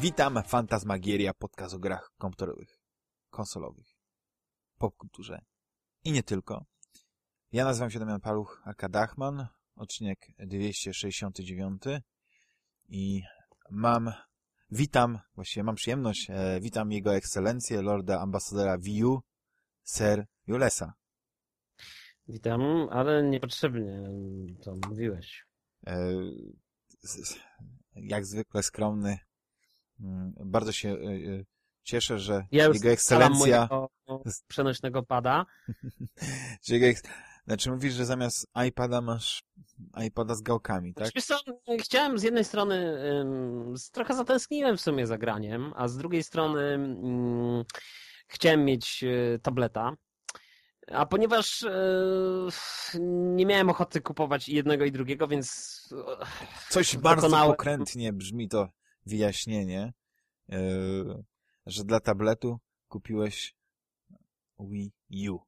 Witam, Fantasmagieria, podcast o grach komputerowych, konsolowych, popkulturze i nie tylko. Ja nazywam się Damian Paluch, aka Dachman, odcinek 269 i mam, witam, właściwie mam przyjemność, e, witam Jego Ekscelencję, Lorda Ambasadora VU, Sir Julesa. Witam, ale niepotrzebnie to mówiłeś. E, jak zwykle skromny. Mm, bardzo się e, e, cieszę, że ja Jego Ekscelencja... przenośnego pada. że jego eks... Znaczy mówisz, że zamiast iPada masz iPada z gałkami, tak? Wiesz co, chciałem z jednej strony, um, trochę zatęskniłem w sumie za graniem, a z drugiej strony um, chciałem mieć um, tableta, a ponieważ e, nie miałem ochoty kupować jednego i drugiego, więc. Coś bardzo pokrętnie brzmi to wyjaśnienie, e, że dla tabletu kupiłeś Wii U.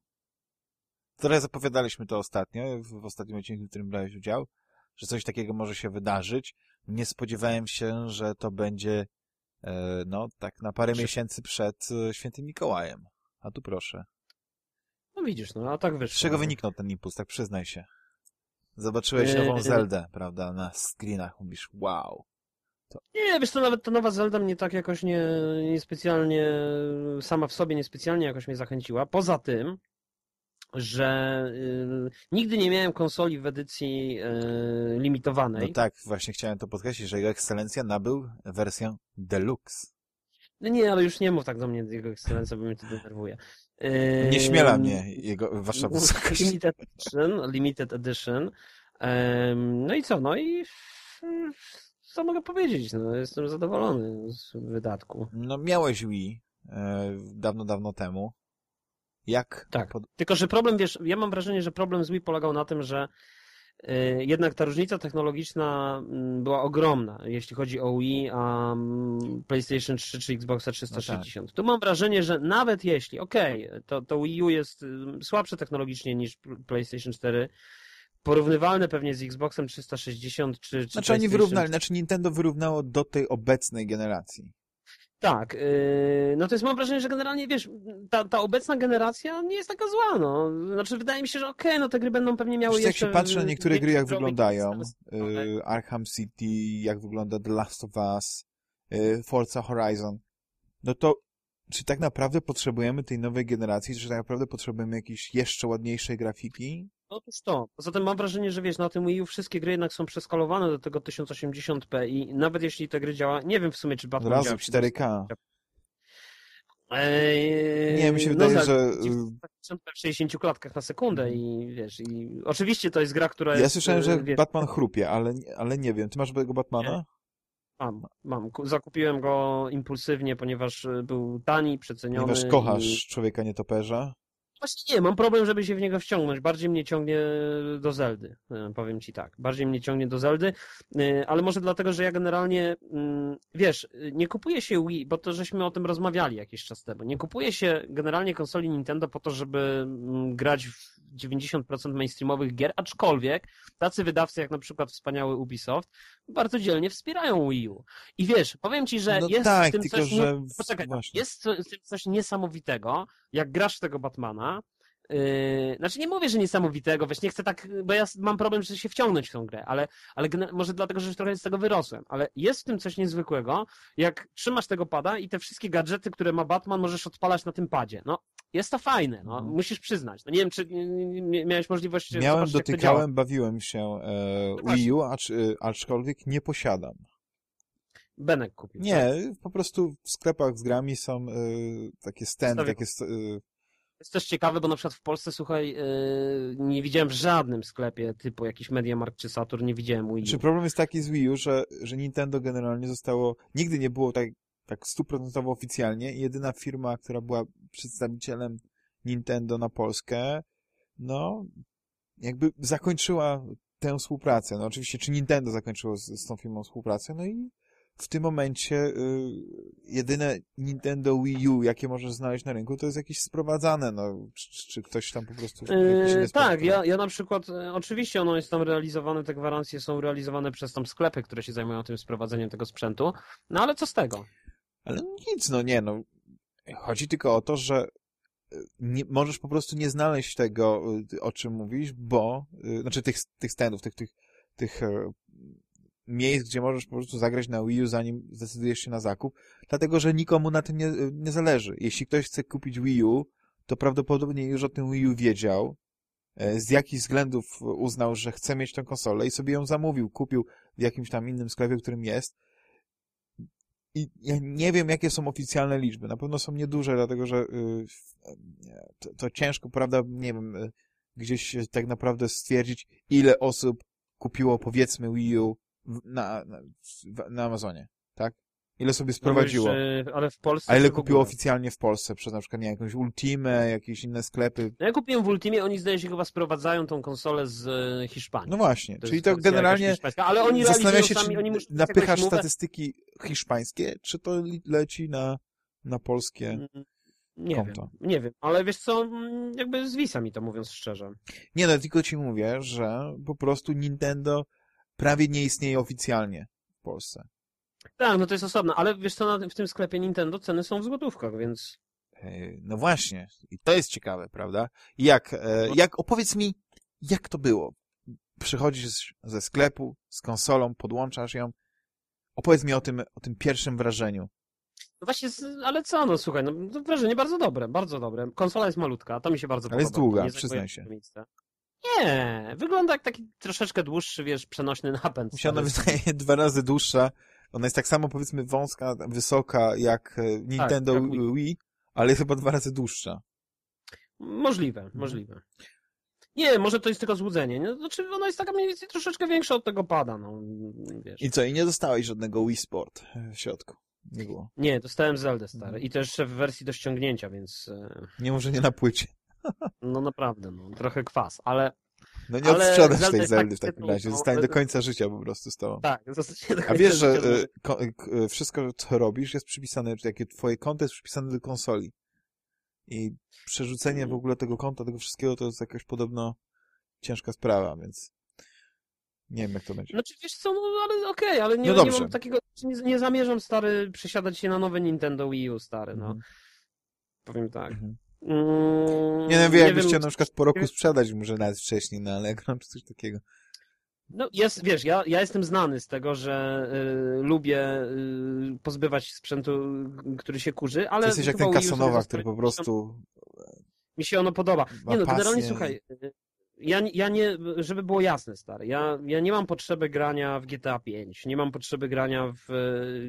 Trochę zapowiadaliśmy to ostatnio, w ostatnim odcinku, w którym brałeś udział, że coś takiego może się wydarzyć. Nie spodziewałem się, że to będzie e, no tak na parę miesięcy przed świętym Mikołajem. A tu proszę. No widzisz, no a tak wyszło. Z czego wyniknął ten impuls, tak przyznaj się. Zobaczyłeś nową. Zeldę, prawda, na screenach, mówisz, wow. To... Nie, wiesz to nawet ta nowa Zelda mnie tak jakoś nie, nie specjalnie, sama w sobie niespecjalnie jakoś mnie zachęciła. Poza tym, że y, nigdy nie miałem konsoli w edycji y, limitowanej. No tak, właśnie chciałem to podkreślić, że Jego Ekscelencja nabył wersję Deluxe. No nie, ale już nie mów tak do mnie, Jego Ekscelencja, bo mnie to denerwuje. Nie śmiela mnie jego, wasza wysokość. Limited Edition, Limited Edition. No i co, no i co mogę powiedzieć, no jestem zadowolony z wydatku. No miałeś Wii e, dawno, dawno temu. Jak? Tak, pod... tylko że problem, wiesz, ja mam wrażenie, że problem z Wii polegał na tym, że Y, jednak ta różnica technologiczna mm, była ogromna, jeśli chodzi o Wii, a mm, PlayStation 3 czy Xboxa 360. No tak. Tu mam wrażenie, że nawet jeśli, okej, okay, to, to Wii U jest y, słabsze technologicznie niż PlayStation 4, porównywalne pewnie z Xboxem 360 czy, czy Znaczy oni wyrównali, znaczy Nintendo wyrównało do tej obecnej generacji. Tak, yy, no to jest mam wrażenie, że generalnie, wiesz, ta, ta obecna generacja nie jest taka zła, no. Znaczy wydaje mi się, że okej, okay, no te gry będą pewnie miały Wiesz, jeszcze... jak się patrzy na niektóre gry, jak wyglądają, yy, Arkham City, jak wygląda The Last of Us, yy, Forza Horizon, no to czy tak naprawdę potrzebujemy tej nowej generacji, czy tak naprawdę potrzebujemy jakiejś jeszcze ładniejszej grafiki? Otóż to. Poza tym mam wrażenie, że wiesz, na tym Wii U wszystkie gry jednak są przeskalowane do tego 1080p i nawet jeśli te gry działa, nie wiem w sumie, czy Batman Razu działa 4K. Eee, nie, mi się wydaje, no, że... W 60 klatkach na sekundę i wiesz, i oczywiście to jest gra, która ja jest... słyszałem, że wiesz, Batman chrupie, ale, ale nie wiem. Ty masz tego Batmana? Nie. Mam, mam. Zakupiłem go impulsywnie, ponieważ był tani, przeceniony. Ponieważ kochasz i... człowieka nietoperza. Właśnie nie, mam problem, żeby się w niego wciągnąć. Bardziej mnie ciągnie do Zeldy, e, powiem ci tak. Bardziej mnie ciągnie do Zeldy, e, ale może dlatego, że ja generalnie, mm, wiesz, nie kupuję się Wii, bo to żeśmy o tym rozmawiali jakiś czas temu. Nie kupuję się generalnie konsoli Nintendo po to, żeby mm, grać w 90% mainstreamowych gier, aczkolwiek tacy wydawcy jak na przykład wspaniały Ubisoft bardzo dzielnie wspierają Wii U. I wiesz, powiem ci, że no jest tak, w tym tylko, coś, że... Poczekaj, jest w tym coś niesamowitego, jak grasz w tego Batmana, Yy, znaczy nie mówię, że niesamowitego, wiesz, nie chcę tak, bo ja mam problem, że się wciągnąć w tą grę, ale, ale może dlatego, że już trochę z tego wyrosłem, ale jest w tym coś niezwykłego, jak trzymasz tego pada i te wszystkie gadżety, które ma Batman, możesz odpalać na tym padzie. No, jest to fajne, no, mhm. musisz przyznać. No, nie wiem, czy miałeś możliwość... Miałem, dotykałem, bawiłem się e, no Wii U, acz, e, aczkolwiek nie posiadam. Benek kupił. Nie, tak? po prostu w sklepach z grami są y, takie standy, takie y, jest też ciekawe, bo na przykład w Polsce, słuchaj, yy, nie widziałem w żadnym sklepie typu jakiś MediaMarkt czy Saturn, nie widziałem Wii U. Czy problem jest taki z Wii U, że, że Nintendo generalnie zostało, nigdy nie było tak, tak stuprocentowo oficjalnie. Jedyna firma, która była przedstawicielem Nintendo na Polskę, no, jakby zakończyła tę współpracę. No oczywiście, czy Nintendo zakończyło z, z tą firmą współpracę, no i w tym momencie y, jedyne Nintendo Wii U, jakie możesz znaleźć na rynku, to jest jakieś sprowadzane, no, czy, czy ktoś tam po prostu... Yy, tak, ja, ja na przykład, e, oczywiście ono jest tam realizowane, te gwarancje są realizowane przez tam sklepy, które się zajmują tym sprowadzeniem tego sprzętu, no ale co z tego? Ale nic, no nie, no. Chodzi tylko o to, że nie, możesz po prostu nie znaleźć tego, o czym mówisz, bo, znaczy tych, tych standów, tych, tych, tych miejsc, gdzie możesz po prostu zagrać na Wii U, zanim zdecydujesz się na zakup, dlatego, że nikomu na tym nie, nie zależy. Jeśli ktoś chce kupić Wii U, to prawdopodobnie już o tym Wii U wiedział, z jakich względów uznał, że chce mieć tę konsolę i sobie ją zamówił, kupił w jakimś tam innym sklepie, w którym jest. I ja nie wiem, jakie są oficjalne liczby. Na pewno są nieduże, dlatego że yy, to, to ciężko, prawda, nie wiem, yy, gdzieś tak naprawdę stwierdzić, ile osób kupiło, powiedzmy, Wii U na, na, na Amazonie, tak? Ile sobie sprowadziło. No już, ale w Polsce... A ile kupiło oficjalnie w Polsce przez na przykład, nie jakąś Ultimę, jakieś inne sklepy? No ja kupiłem w Ultimie, oni zdaje się chyba sprowadzają tą konsolę z e, Hiszpanii. No właśnie, to czyli to generalnie ale oni zastanawia się, sami, czy oni napychasz statystyki hiszpańskie, czy to leci na, na polskie mm, nie konto? Wiem, nie wiem, ale wiesz co, mm, jakby zwisa mi to mówiąc szczerze. Nie no, tylko ci mówię, że po prostu Nintendo prawie nie istnieje oficjalnie w Polsce. Tak, no to jest osobne, ale wiesz co, w tym sklepie Nintendo ceny są w złotówkach, więc... No właśnie, i to jest ciekawe, prawda? Jak, e, no. jak opowiedz mi, jak to było? Przychodzisz ze sklepu, z konsolą, podłączasz ją. Opowiedz mi o tym, o tym pierwszym wrażeniu. No właśnie, ale co, no słuchaj, no wrażenie bardzo dobre, bardzo dobre. Konsola jest malutka, to mi się bardzo ale podoba. Ale jest długa, przyznaj się. Miejsce. Nie, wygląda jak taki troszeczkę dłuższy, wiesz, przenośny napęd. Mi się ona wydaje dwa razy dłuższa. Ona jest tak samo, powiedzmy, wąska, wysoka jak e, Nintendo tak, jak Wii, ale jest chyba dwa razy dłuższa. Możliwe, mhm. możliwe. Nie, może to jest tylko złudzenie. Nie? Znaczy, ona jest taka mniej więcej troszeczkę większa od tego pada, no, wiesz. I co, i nie dostałeś żadnego Wii Sport w środku? Nie było. Nie, dostałem Zelda stary. Mhm. I też w wersji do ściągnięcia, więc... E, nie może nie na płycie. No naprawdę, no, trochę kwas, ale... No nie ale tej Zeldy w takim razie, no, zostanie do końca życia po prostu z tobą. Tak, zostanie do końca A wiesz, że y, y, wszystko, co robisz jest przypisane, jakie twoje konto jest przypisane do konsoli. I przerzucenie w ogóle tego konta, tego wszystkiego, to jest jakaś podobno ciężka sprawa, więc nie wiem, jak to będzie. Znaczy, wiesz co, no ale okej, okay, ale nie, no nie mam takiego, nie, nie, zamierzam, stary, przesiadać się na nowe Nintendo Wii U, stary, no. Mhm. Powiem tak. Mhm. Mm, nie wiem, nie jakbyś chciał na przykład po roku sprzedać może nawet wcześniej na Allegro czy coś takiego. No jest, wiesz, ja, ja jestem znany z tego, że y, lubię y, pozbywać sprzętu, który się kurzy, ale... Ty jesteś jak ten Kasonowa, który po prostu... Mi się ono podoba. Nie no, generalnie słuchaj, y, ja, ja nie, żeby było jasne, stary, ja, ja nie mam potrzeby grania w GTA 5, nie mam potrzeby grania w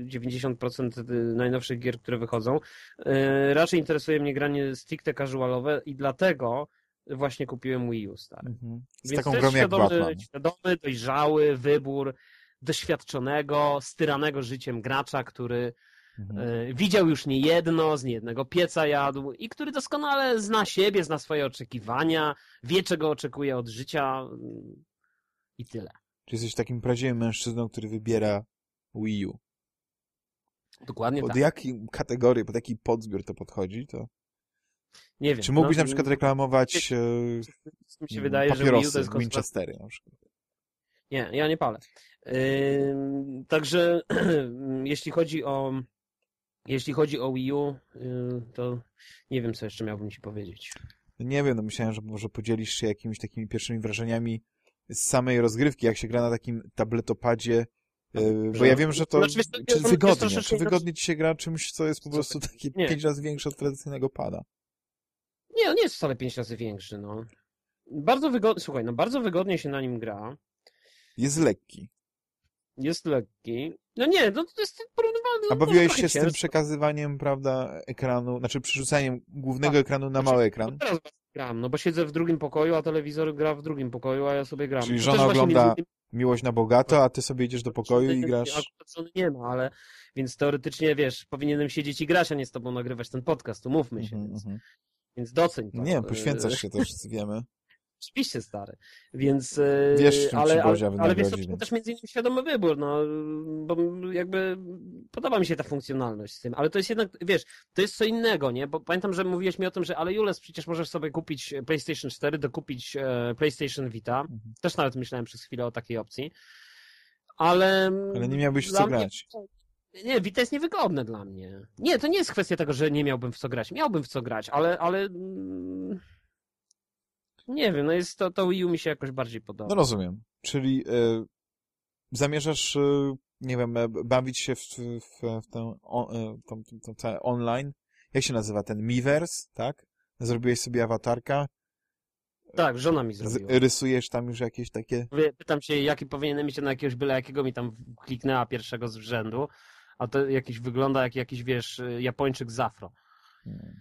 90% e, najnowszych gier, które wychodzą. E, raczej interesuje mnie granie stricte casualowe i dlatego właśnie kupiłem Wii U, stary. Mhm. Z Więc taką grą jak świadomy, Batman. świadomy, dojrzały wybór doświadczonego, styranego życiem gracza, który Mhm. E, widział już nie jedno, z niejednego pieca jadł i który doskonale zna siebie, zna swoje oczekiwania, wie czego oczekuje od życia mm, i tyle. Czy jesteś takim prawdziwym mężczyzną, który wybiera Wii U? Dokładnie pod tak. jakiej kategorii, pod jaki podzbiór to podchodzi, to... Nie wiem. Czy mógłbyś no, na przykład reklamować mi się wydaje, papierosy że Wii U to jest Winchestery na przykład? Nie, ja nie palę. Yy, także jeśli chodzi o jeśli chodzi o Wii U, y, to nie wiem, co jeszcze miałbym ci powiedzieć. No nie wiem, no myślałem, że może podzielisz się jakimiś takimi pierwszymi wrażeniami z samej rozgrywki, jak się gra na takim tabletopadzie, y, bo ja wiem, że to znaczy, czy wygodnie, czy wygodnie ci się gra czymś, co jest po prostu takie nie. pięć razy większe od tradycyjnego pada. Nie, on nie jest wcale pięć razy większy, no. Bardzo wygodnie, słuchaj, no bardzo wygodnie się na nim gra. Jest lekki. Jest lekki. No nie, no to jest porównywalne. A bawiłeś się z tym przekazywaniem, prawda, ekranu, znaczy przerzucaniem głównego a, ekran na znaczy, mały ekran? Teraz gram, no bo siedzę w drugim pokoju, a telewizor gra w drugim pokoju, a ja sobie gram. Czyli żona ogląda. Miłość na bogato, a ty sobie idziesz do pokoju i grasz... Akurat żony nie ma, ale więc teoretycznie, wiesz, powinienem siedzieć i grać, a nie z tobą nagrywać ten podcast, umówmy się. Mm -hmm. więc, więc doceń to. Nie, poświęcasz się, to wszyscy wiemy. Oczywiście stary. Więc. Wiesz, czym ale, ale, ale, ale wiesz, to też między innymi świadomy wybór, no, bo jakby podoba mi się ta funkcjonalność z tym, ale to jest jednak, wiesz, to jest co innego, nie? Bo pamiętam, że mówiłeś mi o tym, że ale Jules, przecież możesz sobie kupić PlayStation 4, dokupić e, PlayStation Vita. Mhm. Też nawet myślałem przez chwilę o takiej opcji. Ale. Ale nie miałbyś w co grać. Nie, Vita jest niewygodne dla mnie. Nie, to nie jest kwestia tego, że nie miałbym w co grać. Miałbym w co grać, ale, ale mm, nie wiem, no jest to, to Wii U mi się jakoś bardziej podoba. No rozumiem. Czyli y, zamierzasz, y, nie wiem, e, bawić się w, w, w tę, online? Jak się nazywa ten Miiverse, tak? Zrobiłeś sobie awatarka? Tak, żona mi zrobiła. Z, rysujesz tam już jakieś takie... Pytam się, jaki powinienem mieć na jakiegoś byle jakiego mi tam kliknęła pierwszego z rzędu, a to jakiś wygląda jak jakiś, wiesz, Japończyk z afro. Hmm.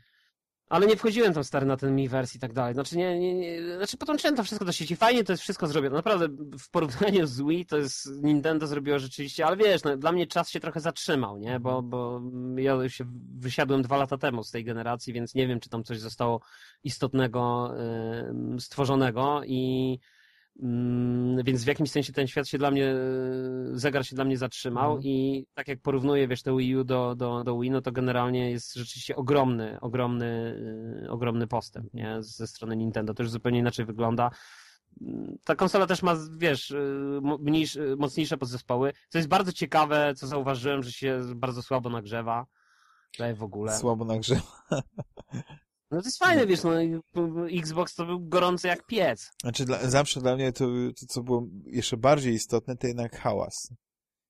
Ale nie wchodziłem tam stary na ten Miiverse i tak dalej. Znaczy, nie, nie, nie, znaczy podłączyłem to wszystko do sieci. Fajnie to jest wszystko zrobione. Naprawdę w porównaniu z Wii to jest Nintendo zrobiło rzeczywiście, ale wiesz, no, dla mnie czas się trochę zatrzymał, nie? Bo, bo ja się wysiadłem dwa lata temu z tej generacji, więc nie wiem, czy tam coś zostało istotnego stworzonego i więc w jakimś sensie ten świat się dla mnie, zegar się dla mnie zatrzymał mhm. i tak jak porównuję, wiesz, to Wii U do, do, do Wii, no to generalnie jest rzeczywiście ogromny, ogromny, y, ogromny postęp, nie? Ze strony Nintendo. To już zupełnie inaczej wygląda. Mm, ta konsola też ma, wiesz, y, mniejsze, mocniejsze podzespoły, co jest bardzo ciekawe, co zauważyłem, że się bardzo słabo nagrzewa. Tutaj w ogóle. Słabo nagrzewa. No to jest fajne, wiesz, no Xbox to był gorący jak piec. Znaczy dla, zawsze dla mnie to, to, co było jeszcze bardziej istotne, to jednak hałas.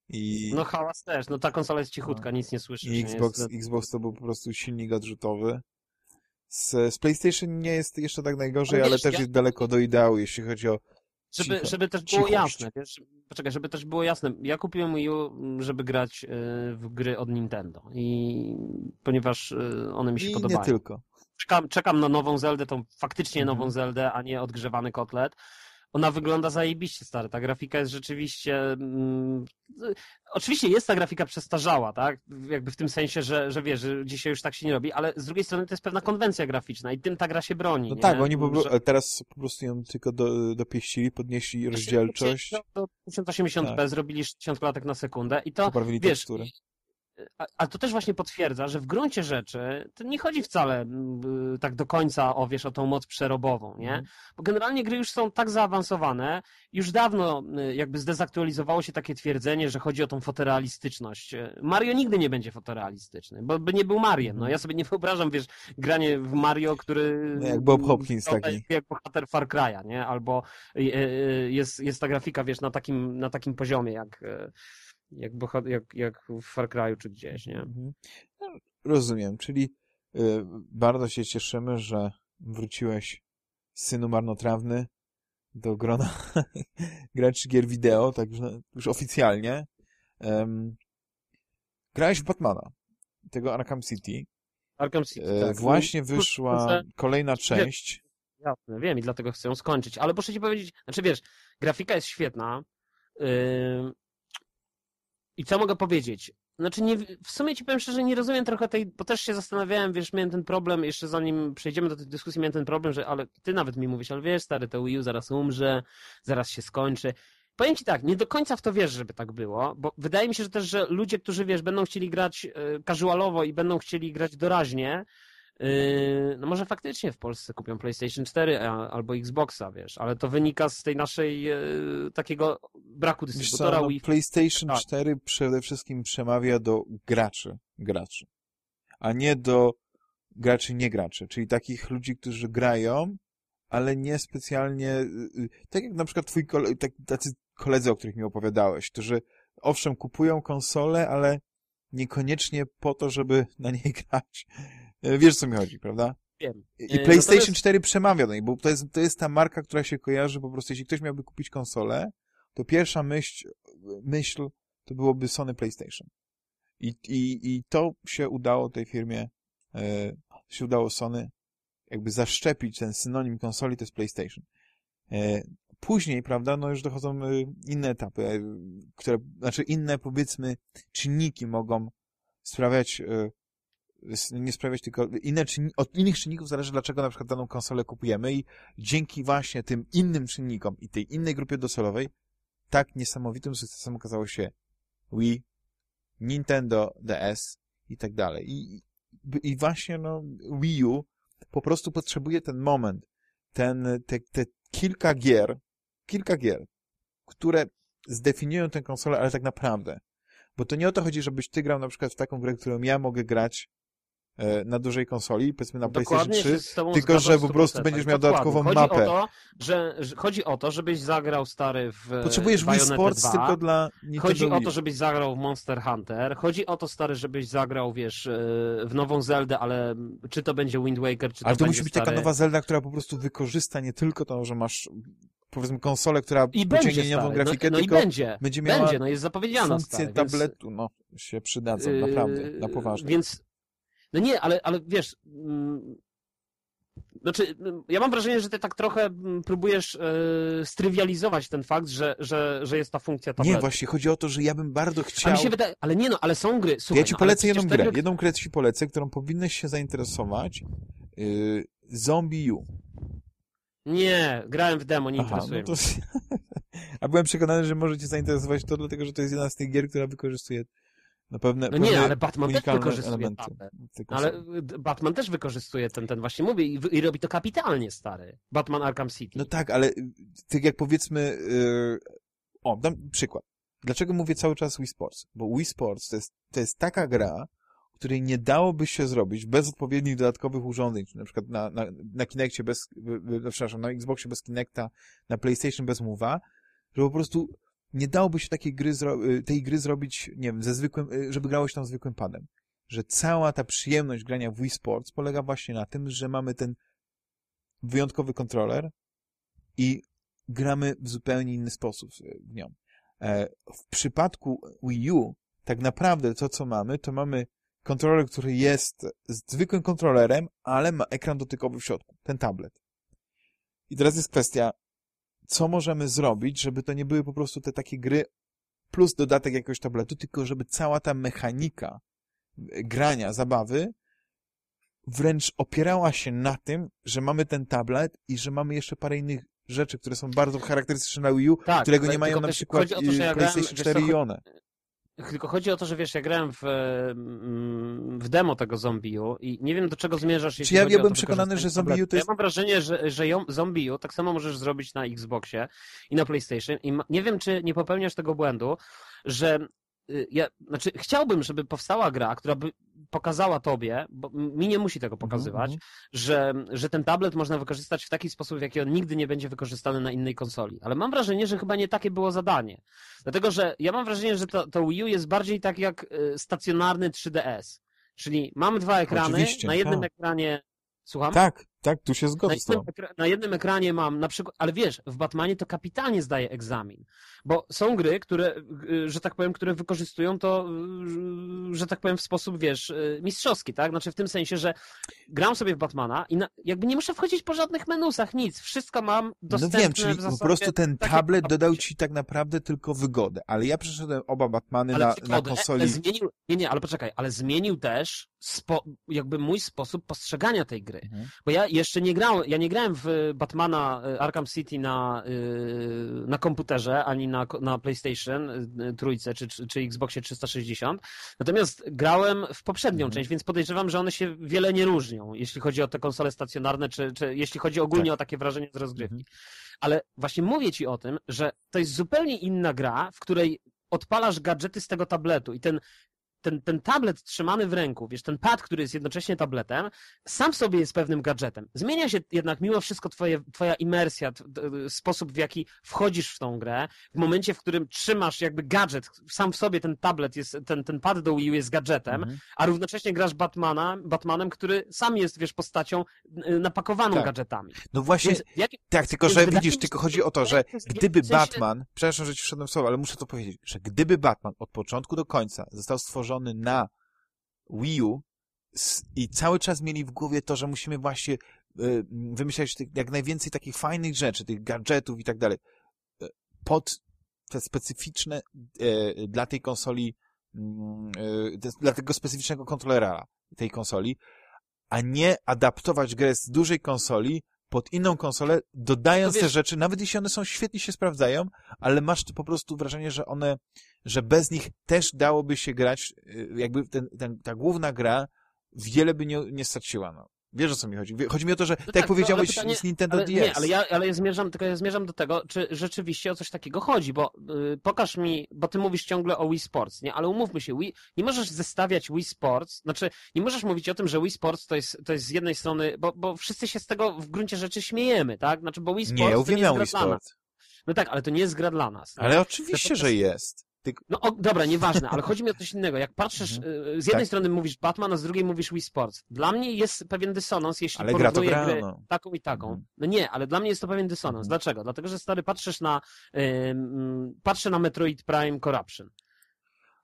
I... No hałas też, no ta konsola jest cichutka, no. nic nie słyszysz. I Xbox, jest... Xbox to był po prostu silnik odrzutowy. Z, z PlayStation nie jest jeszcze tak najgorzej, ale, ale też ja... jest daleko do ideału, jeśli chodzi o żeby, cicho, żeby też było cichość. jasne, wiesz, poczekaj, żeby też było jasne, ja kupiłem Wii U, żeby grać y, w gry od Nintendo i ponieważ y, one mi się I podobają. nie tylko czekam, czekam na nową Zeldę, tą faktycznie nową mhm. Zeldę, a nie odgrzewany kotlet. Ona wygląda zajebiście, stary. Ta grafika jest rzeczywiście... Mm, oczywiście jest ta grafika przestarzała, tak? Jakby w tym sensie, że, że wiesz, że dzisiaj już tak się nie robi, ale z drugiej strony to jest pewna konwencja graficzna i tym ta gra się broni. No nie? tak, oni po że... teraz po prostu ją tylko do, dopieścili, podnieśli rozdzielczość. Do 1080p, tak. zrobili 60 klatek na sekundę i to, Poprawili wiesz, tekstury ale to też właśnie potwierdza, że w gruncie rzeczy to nie chodzi wcale mm, tak do końca o, wiesz, o tą moc przerobową, nie? Mm. Bo generalnie gry już są tak zaawansowane, już dawno y, jakby zdezaktualizowało się takie twierdzenie, że chodzi o tą fotorealistyczność. Mario nigdy nie będzie fotorealistyczny, bo by nie był Mariem. No ja sobie nie wyobrażam, wiesz, granie w Mario, który... No jak Bob Hopkins taki. Jak bohater Far Cry'a, nie? Albo y, y, jest, jest ta grafika, wiesz, na takim, na takim poziomie, jak jak, jak, jak w Far Cry'u czy gdzieś, nie? Mhm. No, rozumiem, czyli y, bardzo się cieszymy, że wróciłeś synu marnotrawny do grona graczy gier wideo, tak już, już oficjalnie. Um, grałeś w Batmana, tego Arkham City. Arkham City, e, tak. Właśnie wyszła kolejna część. Jasne, wiem i dlatego chcę ją skończyć, ale muszę ci powiedzieć, znaczy wiesz, grafika jest świetna, i co mogę powiedzieć? Znaczy, nie, w sumie ci powiem szczerze, nie rozumiem trochę tej, bo też się zastanawiałem, wiesz, miałem ten problem, jeszcze zanim przejdziemy do tej dyskusji, miałem ten problem, że, ale ty nawet mi mówisz, ale wiesz, stary, to Wii U zaraz umrze, zaraz się skończy. Powiem ci tak, nie do końca w to wierzę, żeby tak było, bo wydaje mi się, że też, że ludzie, którzy, wiesz, będą chcieli grać e, casualowo i będą chcieli grać doraźnie, no może faktycznie w Polsce kupią PlayStation 4 albo Xboxa, wiesz, ale to wynika z tej naszej e, takiego braku dystrybutora. Co, no, PlayStation 4 tak. przede wszystkim przemawia do graczy, graczy, a nie do graczy, nie graczy, czyli takich ludzi, którzy grają, ale nie specjalnie, y, y, tak jak na przykład twój kole, tak, tacy koledzy, o których mi opowiadałeś, którzy owszem kupują konsolę, ale niekoniecznie po to, żeby na niej grać, wiesz, co mi chodzi, prawda? Wiem. I e, PlayStation Natomiast... 4 przemawia do niej, bo to jest, to jest ta marka, która się kojarzy po prostu, jeśli ktoś miałby kupić konsolę, to pierwsza myśl, myśl to byłoby Sony PlayStation. I, i, i to się udało tej firmie, e, się udało Sony jakby zaszczepić ten synonim konsoli, to jest PlayStation. E, później, prawda, no już dochodzą e, inne etapy, e, które, znaczy inne, powiedzmy, czynniki mogą sprawiać nie sprawiać tylko... Inne. Od innych czynników zależy, dlaczego na przykład daną konsolę kupujemy i dzięki właśnie tym innym czynnikom i tej innej grupie docelowej tak niesamowitym sukcesem okazało się Wii, Nintendo DS i tak dalej. I, i właśnie no, Wii U po prostu potrzebuje ten moment, ten, te, te kilka gier, kilka gier, które zdefiniują tę konsolę, ale tak naprawdę. Bo to nie o to chodzi, żebyś ty grał na przykład w taką grę, którą ja mogę grać na dużej konsoli, powiedzmy na Dokładnie PlayStation 3, tylko że po prostu będziesz miał dodatkową chodzi mapę. O to, że, że, chodzi o to, żebyś zagrał stary w Potrzebujesz Wii Sports 2. tylko dla Nintendo Chodzi o to, żebyś zagrał w Monster Hunter. Chodzi o to, stary, żebyś zagrał, wiesz, e, w nową Zeldę, ale czy to będzie Wind Waker, czy to Ale to musi być stary... taka nowa Zelda, która po prostu wykorzysta nie tylko to, że masz powiedzmy konsolę, która I będzie, nową grafikę, no, no tylko i będzie. będzie miała Będzie, no jest zapowiedziana, funkcję stary, tabletu, no, się przydadzą, Yy, naprawdę, na poważnie. Więc, no nie, ale, ale wiesz, mm, znaczy, mm, ja mam wrażenie, że ty tak trochę mm, próbujesz e, strywializować ten fakt, że, że, że jest ta funkcja tabletu. Nie, właśnie chodzi o to, że ja bym bardzo chciał... wydaje, ale nie no, ale są gry, słuchaj, ja ci no, ale polecę jedną przecież te grę, gry- jedną grę ci polecę, którą powinnyś się zainteresować. Yy, Zombie U. Nie, grałem w demo, nie Aha, interesuje no to... A byłem przekonany, że może cię zainteresować to, dlatego że to jest jedna z tych gier, która wykorzystuje na pewne, No nie, ale Batman też wykorzystuje No, ale y, Batman też wykorzystuje ten, ten właśnie mówię i, i robi to kapitalnie, stary. Batman Arkham City. No tak, ale y, tak jak powiedzmy... Yy... O, dam przykład. Dlaczego mówię cały czas Wii Sports? Bo Wii Sports to jest, to jest taka gra, której nie dałoby się zrobić bez odpowiednich dodatkowych urządzeń, czy na przykład na, na, na Kinectie bez, przepraszam, na Xboxie bez Kinecta, na PlayStation bez Move'a, że po prostu nie dałoby się takiej gry, y, tej gry zrobić, nie wiem, ze zwykłym, y, żeby grało się tam zwykłym padem. Że cała ta przyjemność grania w Wii Sports polega właśnie na tym, że mamy ten wyjątkowy kontroler i gramy w zupełnie inny sposób y, w nią. E, W przypadku Wii U tak naprawdę to, co mamy, to mamy kontroler, który jest zwykłym kontrolerem, ale ma ekran dotykowy w środku, ten tablet. I teraz jest kwestia, co możemy zrobić, żeby to nie były po prostu te takie gry plus dodatek jakiegoś tabletu, tylko żeby cała ta mechanika grania, zabawy wręcz opierała się na tym, że mamy ten tablet i że mamy jeszcze parę innych rzeczy, które są bardzo charakterystyczne na Wii U, tak, którego nie mają na przykład to, ja PlayStation wiesz 4 co, i one. Tylko chodzi o to, że wiesz, ja grałem w, mm, w demo tego Zombiu i nie wiem do czego zmierzasz. jeśli ja- ja byłem przekonany, że Zombie U tabletu. to jest- Ja mam wrażenie, że, że ją- Zombiu tak samo możesz zrobić na Xboxie i na PlayStation i nie wiem, czy nie popełniasz tego błędu, że ja, znaczy chciałbym, żeby powstała gra, która by pokazała tobie, bo mi nie musi tego pokazywać, Mhm, że, że ten tablet można wykorzystać w taki sposób, w jaki on nigdy nie będzie wykorzystany na innej konsoli. Ale mam wrażenie, że chyba nie takie było zadanie. Dlatego, że ja mam wrażenie, że to, to Wii U jest bardziej tak jak y, stacjonarny 3DS. Czyli mam dwa ekrany, Oczywiście, na jednym tak. ekranie... Słucham? Tak, tak, tu się Na zgodzę z jednym, na jednym ekranie mam na przykład, ale wiesz, w Batmanie to kapitalnie zdaje egzamin, bo są gry, które, y, że tak powiem, które wykorzystują to, y, że tak powiem, w sposób, wiesz, y, mistrzowski, tak? Znaczy w tym sensie, że gram sobie w Batmana i na, jakby nie muszę wchodzić po żadnych menusach, nic, wszystko mam No dostępne wiem, czyli po prostu ten tablet dodał ci tak naprawdę tylko wygodę, ale ja przeszedłem oba Batmany Ale na, na konsoli. Ale zmienił, nie, nie, ale poczekaj, ale zmienił też spo, jakby mój sposób postrzegania tej gry. Mhm. Bo ja jeszcze nie grałem, ja nie grałem w Batmana y, Arkham City na, y, na komputerze, ani na, na PlayStation y, trójce, czy, czy, czy Xboxie 360. Natomiast grałem w poprzednią Mhm. część, więc podejrzewam, że one się wiele nie różnią, jeśli chodzi o te konsole stacjonarne, czy, czy jeśli chodzi ogólnie Tak. o takie wrażenie z rozgrywki. Mhm. Ale właśnie mówię ci o tym, że to jest zupełnie inna gra, w której odpalasz gadżety z tego tabletu i ten, ten, ten tablet trzymany w ręku, wiesz, ten pad, który jest jednocześnie tabletem, sam sobie jest pewnym gadżetem. Zmienia się jednak mimo wszystko twoje, twoja imersja, t- t- sposób w jaki wchodzisz w tą grę, w momencie, w którym trzymasz jakby gadżet, sam w sobie ten tablet jest, ten, ten pad do Wii U jest gadżetem, Mhm. a równocześnie grasz Batmana, Batmanem, który sam jest, wiesz, postacią y, napakowaną Tak. gadżetami. No właśnie, jakim, tak, tylko że widzisz, tylko chodzi o to, że gdyby Batman, przepraszam, że ci wszedłem w słowo, ale muszę to powiedzieć, że gdyby Batman od początku do końca został stworzony na Wii U i cały czas mieli w głowie to, że musimy właśnie y, wymyślać jak najwięcej takich fajnych rzeczy, tych gadżetów i tak dalej, y, pod te specyficzne y, dla tej konsoli yy, dla tego specyficznego kontrolera tej konsoli, a nie adaptować grę z dużej konsoli pod inną konsolę, dodając wiesz, te rzeczy, nawet jeśli one są świetnie się sprawdzają, ale masz po prostu wrażenie, że one, że bez nich też dałoby się grać, y, jakby ten, ten, ta główna gra wiele by nie, nie straciła, no. Wiesz o co mi chodzi? Chodzi mi o to, że no tak, jak powiedziałeś pytanie, z Nintendo ale, DS. Nie, ale ja, ale ja zmierzam, tylko ja zmierzam do tego, czy rzeczywiście o coś takiego chodzi, bo yy, pokaż mi, bo ty mówisz ciągle o Wii Sports, nie? Ale umówmy się, Wii, nie możesz zestawiać Wii Sports, znaczy nie możesz mówić o tym, że Wii Sports to jest, to jest z jednej strony, bo, bo wszyscy się z tego w gruncie rzeczy śmiejemy, tak? Znaczy, bo Wii Sports nie, ja to nie jest dla nas. No tak, ale to nie jest gra dla nas. Ale nie? oczywiście, że jest. Ty... No o, dobra, nieważne, ale chodzi mi o coś innego. Jak patrzysz, mhm. Y, z jednej tak. strony mówisz Batman, a z drugiej mówisz Wii Sports. Dla mnie jest pewien dysonans, jeśli ale porównuję gra grę no. taką i taką. Mhm. No nie, ale dla mnie jest to pewien dysonans. Mhm. Dlaczego? Dlatego, że stary, patrzysz na, yy, patrzę na Metroid Prime Corruption.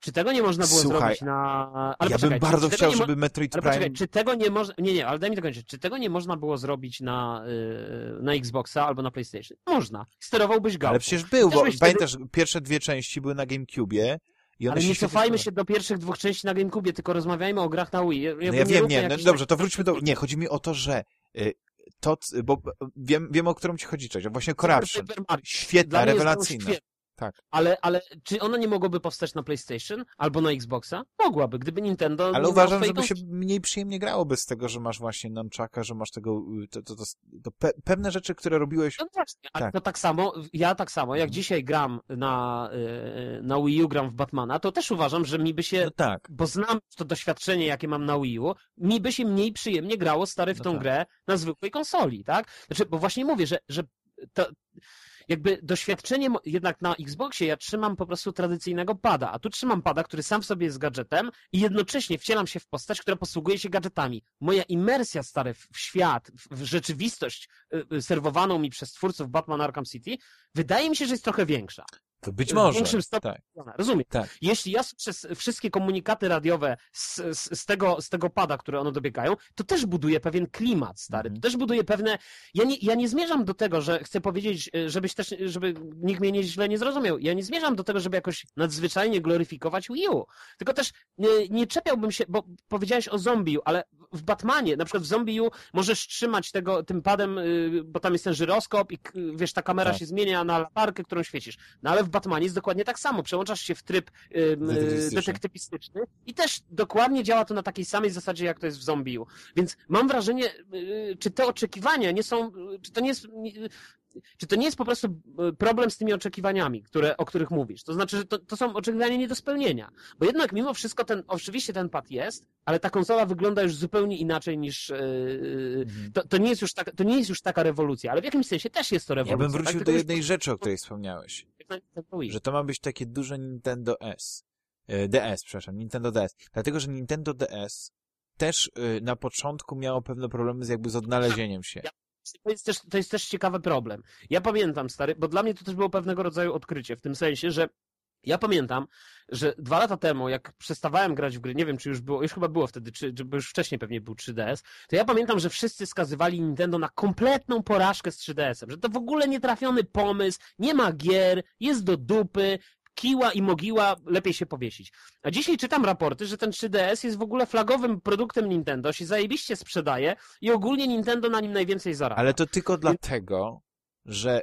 Czy tego nie można było Słuchaj, zrobić na... Ale ja poczekaj, bym bardzo chciał, żeby Metroid ale Prime... Poczekaj, czy tego nie można... Nie, nie, ale daj mi to kończyć. Czy tego nie można było zrobić na, yy, na Xboxa albo na PlayStation? Można. Sterowałbyś gałką. Ale przecież był, bo pamiętasz, tego... pierwsze dwie części były na GameCube i Ale nie cofajmy się do pierwszych dwóch części na GameCube, tylko rozmawiajmy o grach na Wii. Ja, no ja wiem, nie, no dobrze, to wróćmy do... Nie, chodzi mi o to, że y, to, bo wiem, wiem o którą ci chodzi cześć, właśnie Corruption. Świetna, rewelacyjna. Tak. Ale, ale czy ona nie mogłaby powstać na PlayStation albo na Xboxa? Mogłaby, gdyby Nintendo... Ale uważam, żeby się mniej przyjemnie grało bez tego, że masz właśnie nunchucka, że masz tego... To, to, to, to pe pewne rzeczy, które robiłeś... No właśnie, tak. to tak samo, ja tak samo, jak mhm. dzisiaj gram na, y, na Wii U, gram w Batmana, to też uważam, że mi by się... No tak. Bo znam to doświadczenie, jakie mam na Wii U, mi by się mniej przyjemnie grało stary w no tą tak. grę na zwykłej konsoli, tak? Znaczy, bo właśnie mówię, że, że to jakby doświadczenie jednak na Xboxie ja trzymam po prostu tradycyjnego pada, a tu trzymam pada, który sam w sobie jest gadżetem i jednocześnie wcielam się w postać, która posługuje się gadżetami. Moja imersja, stary, w świat, w rzeczywistość y, y, serwowaną mi przez twórców Batman Arkham City, wydaje mi się, że jest trochę większa. To być może. W większym stopniu. Tak. Rozumiem. Tak. Jeśli ja przez wszystkie komunikaty radiowe z, z, z, tego, z tego pada, które one dobiegają, to też buduje pewien klimat, stary. Mm. To też buduje pewne... Ja nie, ja nie zmierzam do tego, że chcę powiedzieć, żebyś też, żeby nikt mnie nie, źle nie zrozumiał. Ja nie zmierzam do tego, żeby jakoś nadzwyczajnie gloryfikować Wii U. Tylko też nie, nie czepiałbym się, bo powiedziałeś o Zombiu, ale w Batmanie, na przykład w Zombiu możesz trzymać tego, tym padem, y, bo tam jest ten żyroskop i wiesz, ta kamera tak. się zmienia na latarkę, którą świecisz. No ale w Batmanie jest dokładnie tak samo. Przełączasz się w tryb yy, detektywistyczny i też dokładnie działa to na takiej samej zasadzie, jak to jest w Zombiu. Więc mam wrażenie, yy, czy te oczekiwania nie są, czy to nie jest, yy, czy to nie jest po prostu e, problem z tymi oczekiwaniami, które, o których mówisz? To znaczy, że to, to są oczekiwania nie do spełnienia. Bo jednak mimo wszystko ten, oczywiście ten pad jest, ale ta konsola wygląda już zupełnie inaczej niż, yy, mhm. to, to, nie jest już tak, to nie jest już taka rewolucja, ale w jakimś sensie też jest to rewolucja. Ja bym wrócił tak? do jednej rzeczy, o której wspomniałeś. Że to ma być takie duże Nintendo S. E, DS, przepraszam, Nintendo DS. Dlatego, że Nintendo DS też na początku miało pewne problemy z jakby z odnalezieniem się to jest, też, to jest też ciekawy problem. Ja pamiętam, stary, bo dla mnie to też było pewnego rodzaju odkrycie, w tym sensie, że ja pamiętam, że dwa lata temu, jak przestawałem grać w gry, nie wiem, czy już było, już chyba było wtedy, czy, czy już wcześniej pewnie był 3DS, to ja pamiętam, że wszyscy skazywali Nintendo na kompletną porażkę z 3DS-em, że to w ogóle nietrafiony pomysł, nie ma gier, jest do dupy, kiła i mogiła lepiej się powiesić. A dzisiaj czytam raporty, że ten 3DS jest w ogóle flagowym produktem Nintendo, się zajebiście sprzedaje i ogólnie Nintendo na nim najwięcej zarabia. Ale to tylko dlatego, że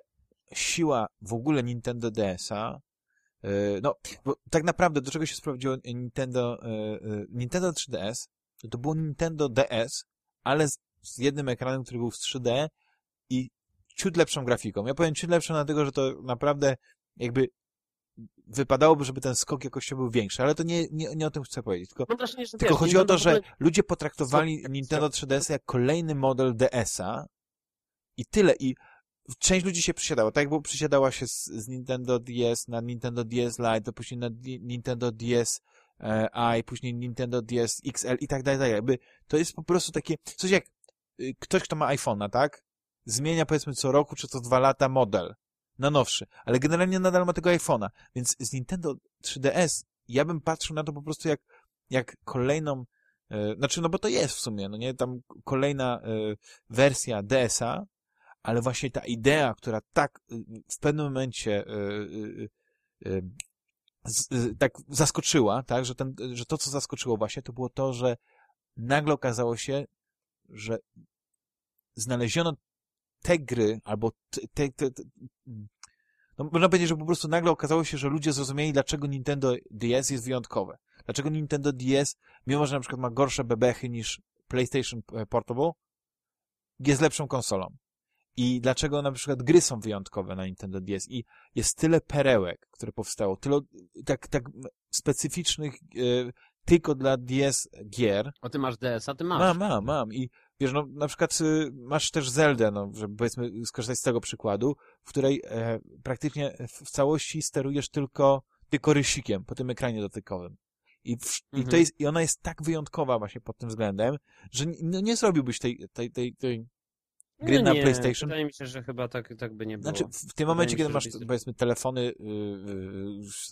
siła w ogóle Nintendo DS-a yy, no, bo tak naprawdę do czego się sprawdziło Nintendo, yy, Nintendo 3DS, to było Nintendo DS, ale z, z jednym ekranem, który był w 3D i ciut lepszą grafiką. Ja powiem ciut lepszą, dlatego że to naprawdę jakby wypadałoby, żeby ten skok jakościowy był większy, ale to nie, nie, nie o tym chcę powiedzieć. Tylko, no wrażenie, tylko wiesz, chodzi o to, że ludzie potraktowali Nintendo 3DS jak kolejny model DS-a i tyle. I część ludzi się przysiadała, tak jakby przysiadała się z, z Nintendo DS na Nintendo DS Lite, to później na Nintendo DS e, i później Nintendo DS XL i tak dalej, tak jakby to jest po prostu takie, coś jak y, ktoś, kto ma iPhone'a, tak? Zmienia powiedzmy co roku czy co dwa lata model na nowszy, ale generalnie nadal ma tego iPhone'a, więc z Nintendo 3DS ja bym patrzył na to po prostu jak, jak kolejną, e, znaczy no bo to jest w sumie, no nie, tam kolejna e, wersja DS-a, ale właśnie ta idea, która tak e, w pewnym momencie e, e, z, tak zaskoczyła, tak, że, ten, że to, co zaskoczyło właśnie, to było to, że nagle okazało się, że znaleziono te gry, albo te, te, te, no można powiedzieć, że po prostu nagle okazało się, że ludzie zrozumieli, dlaczego Nintendo DS jest wyjątkowe. Dlaczego Nintendo DS, mimo że na przykład ma gorsze bebechy niż PlayStation Portable, jest lepszą konsolą. I dlaczego na przykład gry są wyjątkowe na Nintendo DS. I jest tyle perełek, które powstało, tyle tak, tak specyficznych e, tylko dla DS gier. O, ty masz DS, a ty masz. Mam, mam, mam. I wiesz, no na przykład y, masz też Zeldę, no, żeby powiedzmy skorzystać z tego przykładu, w której e, praktycznie w całości sterujesz tylko, tylko rysikiem po tym ekranie dotykowym. I, w, mhm. i, to jest, I ona jest tak wyjątkowa właśnie pod tym względem, że nie, no, nie zrobiłbyś tej, tej, tej, tej gry no na PlayStation. Wydaje mi się, że chyba tak, tak by nie było. Znaczy, w tym momencie, kiedy masz, powiedzmy, telefony yy,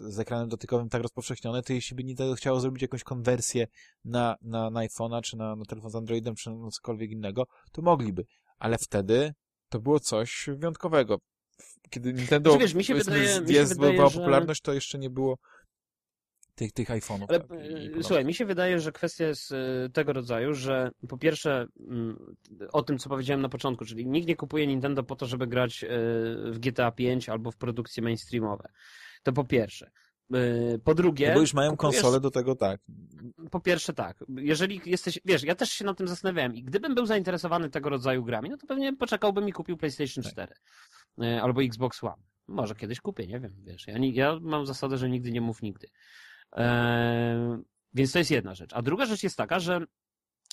yy, z ekranem dotykowym tak rozpowszechnione, to jeśli by Nintendo chciało zrobić jakąś konwersję na, na, na iPhone'a, czy na, na telefon z Androidem, czy na cokolwiek innego, to mogliby. Ale wtedy to było coś wyjątkowego. Kiedy Nintendo, znaczy, wiesz, mi się wydaje, mi się wydaje, że... popularność, to jeszcze nie było tych, tych iPhone'ów. Ale, tak, e, słuchaj, mi się wydaje, że kwestia jest e, tego rodzaju, że po pierwsze mm, o tym, co powiedziałem na początku, czyli nikt nie kupuje Nintendo po to, żeby grać e, w GTA 5 albo w produkcje mainstreamowe. To po pierwsze. Po drugie... No bo już mają konsolę do tego, tak. Po pierwsze tak. Jeżeli jesteś... Wiesz, ja też się nad tym zastanawiałem i gdybym był zainteresowany tego rodzaju grami, no to pewnie poczekałbym i kupił PlayStation 4 tak. albo Xbox One. Może kiedyś kupię, nie wiem, wiesz. Ja, ja mam zasadę, że nigdy nie mów nigdy. E, więc to jest jedna rzecz. A druga rzecz jest taka, że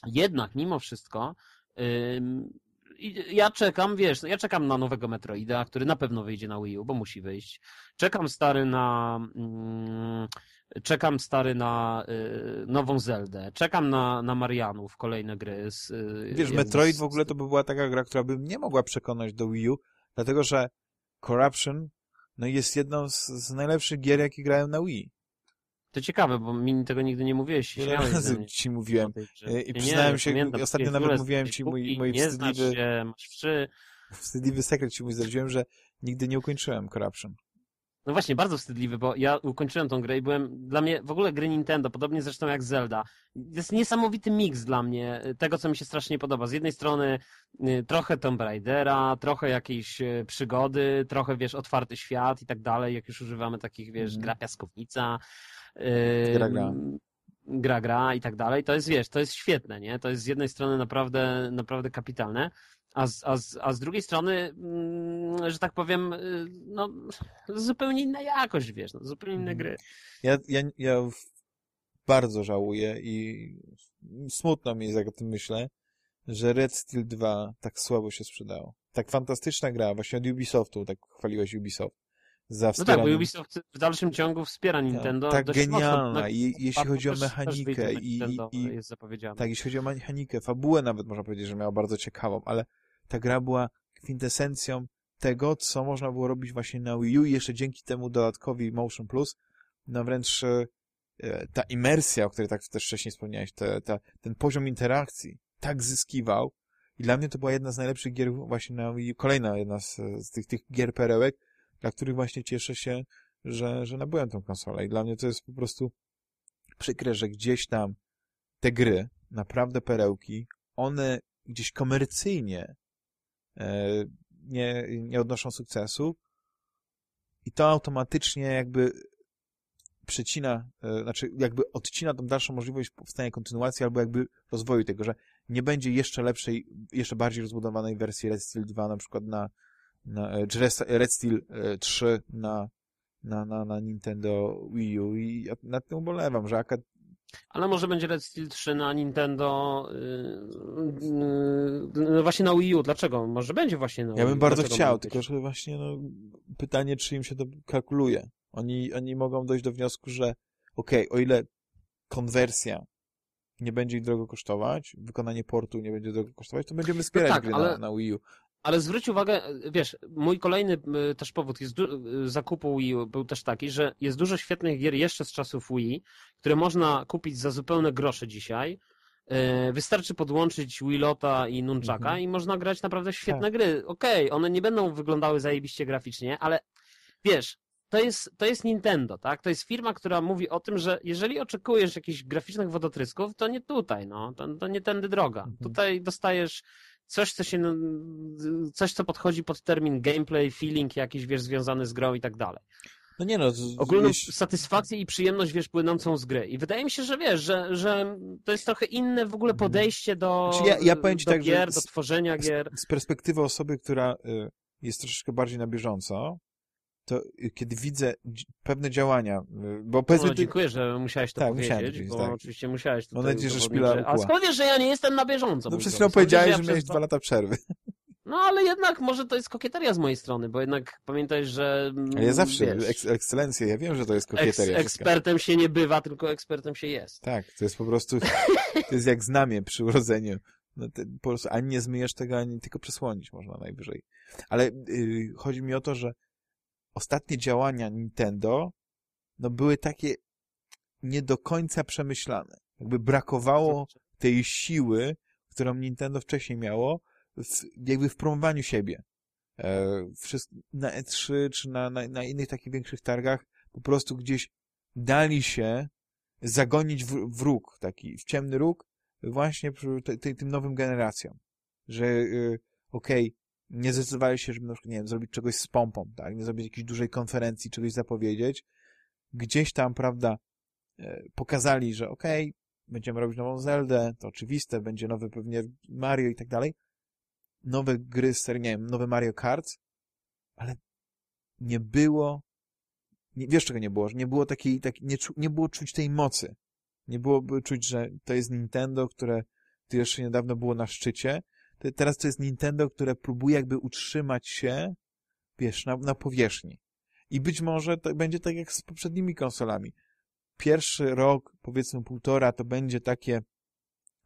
jednak mimo wszystko ja czekam, wiesz, ja czekam na nowego Metroida, który na pewno wyjdzie na Wii U, bo musi wyjść. Czekam stary na mm, czekam stary na y, nową Zeldę. Czekam na, na Marianów, kolejne gry. Z, y, wiesz, Metroid w ogóle to by była taka gra, która by nie mogła przekonać do Wii U, dlatego że Corruption no jest jedną z, z najlepszych gier, jakie grają na Wii. To ciekawe, bo mi tego nigdy nie mówiłeś. Ile razy ci mówiłem. I przyznałem się, pamiętam, ostatnio nawet mówiłem ci mój, mój wstydliwy... Się, masz wszy. Wstydliwy sekret ci mój zdradziłem, że nigdy nie ukończyłem Corruption. No właśnie, bardzo wstydliwy, bo ja ukończyłem tą grę i byłem, dla mnie w ogóle gry Nintendo, podobnie zresztą jak Zelda, jest niesamowity miks dla mnie tego, co mi się strasznie podoba. Z jednej strony y, trochę Tomb Raidera, trochę jakiejś y, przygody, trochę, wiesz, otwarty świat i tak dalej, jak już używamy takich, wiesz, mm. gra piaskownica, gra, gra. gra, gra i tak dalej. To jest, wiesz, to jest świetne, nie? To jest z jednej strony naprawdę, naprawdę kapitalne, a z, a, z, a z drugiej strony, mm, że tak powiem, y, no, zupełnie inna jakość, wiesz, no, zupełnie inne mhm. gry. Ja, ja, ja bardzo żałuję i smutno mi jest, jak o tym myślę, że Red Steel 2 tak słabo się sprzedało. Tak fantastyczna gra, właśnie od Ubisoftu, tak chwaliłeś Ubisoft za No tak, bo Ubisoft w dalszym ciągu wspiera tak, Nintendo. Tak, tak genialna, I, jeśli chodzi o mechanikę i, i, jest zapowiedziane. Tak, jeśli chodzi o mechanikę, fabułę nawet można powiedzieć, że miała bardzo ciekawą, ale ta gra była kwintesencją tego, co można było robić właśnie na Wii U i jeszcze dzięki temu dodatkowi Motion Plus, no wręcz e, ta imersja, o której tak też wcześniej wspomniałeś, te, ta, ten poziom interakcji tak zyskiwał i dla mnie to była jedna z najlepszych gier właśnie na Wii U, kolejna jedna z, z tych, tych gier perełek, dla których właśnie cieszę się, że, że nabyłem tą konsolę. I dla mnie to jest po prostu przykre, że gdzieś tam te gry, naprawdę perełki, one gdzieś komercyjnie e, nie, nie odnoszą sukcesu i to automatycznie jakby przecina, e, znaczy jakby odcina tą dalszą możliwość powstania kontynuacji albo jakby rozwoju tego, że nie będzie jeszcze lepszej, jeszcze bardziej rozbudowanej wersji Red Steel 2 na przykład na na, e, czy Red Steel 3 e, na, na, na, na Nintendo Wii U i ja nad tym ubolewam, że akad... ale może będzie Red Steel 3 na Nintendo yy, yy, no właśnie na Wii U. Dlaczego? Może będzie właśnie na Ja bym bardzo chciał, tylko że właśnie no, pytanie, czy im się to kalkuluje. Oni, oni mogą dojść do wniosku, że okej, okay, o ile konwersja nie będzie ich drogo kosztować, wykonanie portu nie będzie drogo kosztować, to będziemy wspierać no tak, gry ale... na, na Wii U. Ale zwróć uwagę, wiesz, mój kolejny też powód jest zakupu Wii był też taki, że jest dużo świetnych gier jeszcze z czasów Wii, które można kupić za zupełne grosze dzisiaj. E, wystarczy podłączyć Wii Lota i Nunchaka mhm. i można grać naprawdę świetne tak. gry. Okej, okay, one nie będą wyglądały zajebiście graficznie, ale wiesz, to jest, to jest Nintendo, tak? To jest firma, która mówi o tym, że jeżeli oczekujesz jakichś graficznych wodotrysków, to nie tutaj, no. To, to nie tędy droga. Mhm. Tutaj dostajesz coś, co się, no, coś, co podchodzi pod termin gameplay, feeling jakiś, wiesz, związany z grą i tak dalej. No nie no. Ogólną jeśli... satysfakcję i przyjemność, wiesz, płynącą z gry. I wydaje mi się, że wiesz, że, że to jest trochę inne w ogóle mhm. podejście do, znaczy ja, ja do tak, gier, do tworzenia gier. Z, z perspektywy osoby, która y, jest troszeczkę bardziej na bieżąco, to y, kiedy widzę pewne działania, y, bo powiedzmy... No, dziękuję, że musiałeś to tak, powiedzieć, bo tak. oczywiście musiałeś to Mam nadzieję, że szpila że... A skąd wiesz, że ja nie jestem na bieżąco? No przez chwilę powiedziałeś, że miałeś dwa lata przerwy. No ale jednak może to jest kokieteria z mojej strony, bo jednak pamiętaj, że... Ja mm, zawsze, wiesz, ekscelencję, ja wiem, że to jest kokieteria. Eks, ekspertem się nie bywa, tylko ekspertem się jest. Tak, to jest po prostu, to jest jak znamie przy urodzeniu. No, po prostu ani nie zmyjesz tego, ani tylko przesłonić można najwyżej. Ale yy, chodzi mi o to, że ostatnie działania Nintendo no były takie nie do końca przemyślane. Jakby brakowało tej siły, którą Nintendo wcześniej miało, w, jakby w promowaniu siebie. E, na E3 czy na, na, na innych takich większych targach po prostu gdzieś dali się zagonić w, w róg, taki w ciemny róg, właśnie te, te, tym nowym generacjom. Że y, okej, okay, nie zdecydowali się, żeby na przykład, nie wiem, zrobić czegoś z pompą, tak? Nie zrobić jakiejś dużej konferencji, czegoś zapowiedzieć. Gdzieś tam, prawda, e, pokazali, że okej, okay, będziemy robić nową Zeldę, to oczywiste, będzie nowy pewnie Mario i tak dalej. Nowe gry z serii, nie wiem, nowe Mario Kart, ale nie było, nie, wiesz czego nie było, że nie było takiej, tak, nie, nie było czuć tej mocy. Nie było czuć, że to jest Nintendo, które tu jeszcze niedawno było na szczycie, teraz to jest Nintendo, które próbuje jakby utrzymać się, wiesz, na, na powierzchni. I być może to będzie tak jak z poprzednimi konsolami. Pierwszy rok, powiedzmy półtora, to będzie takie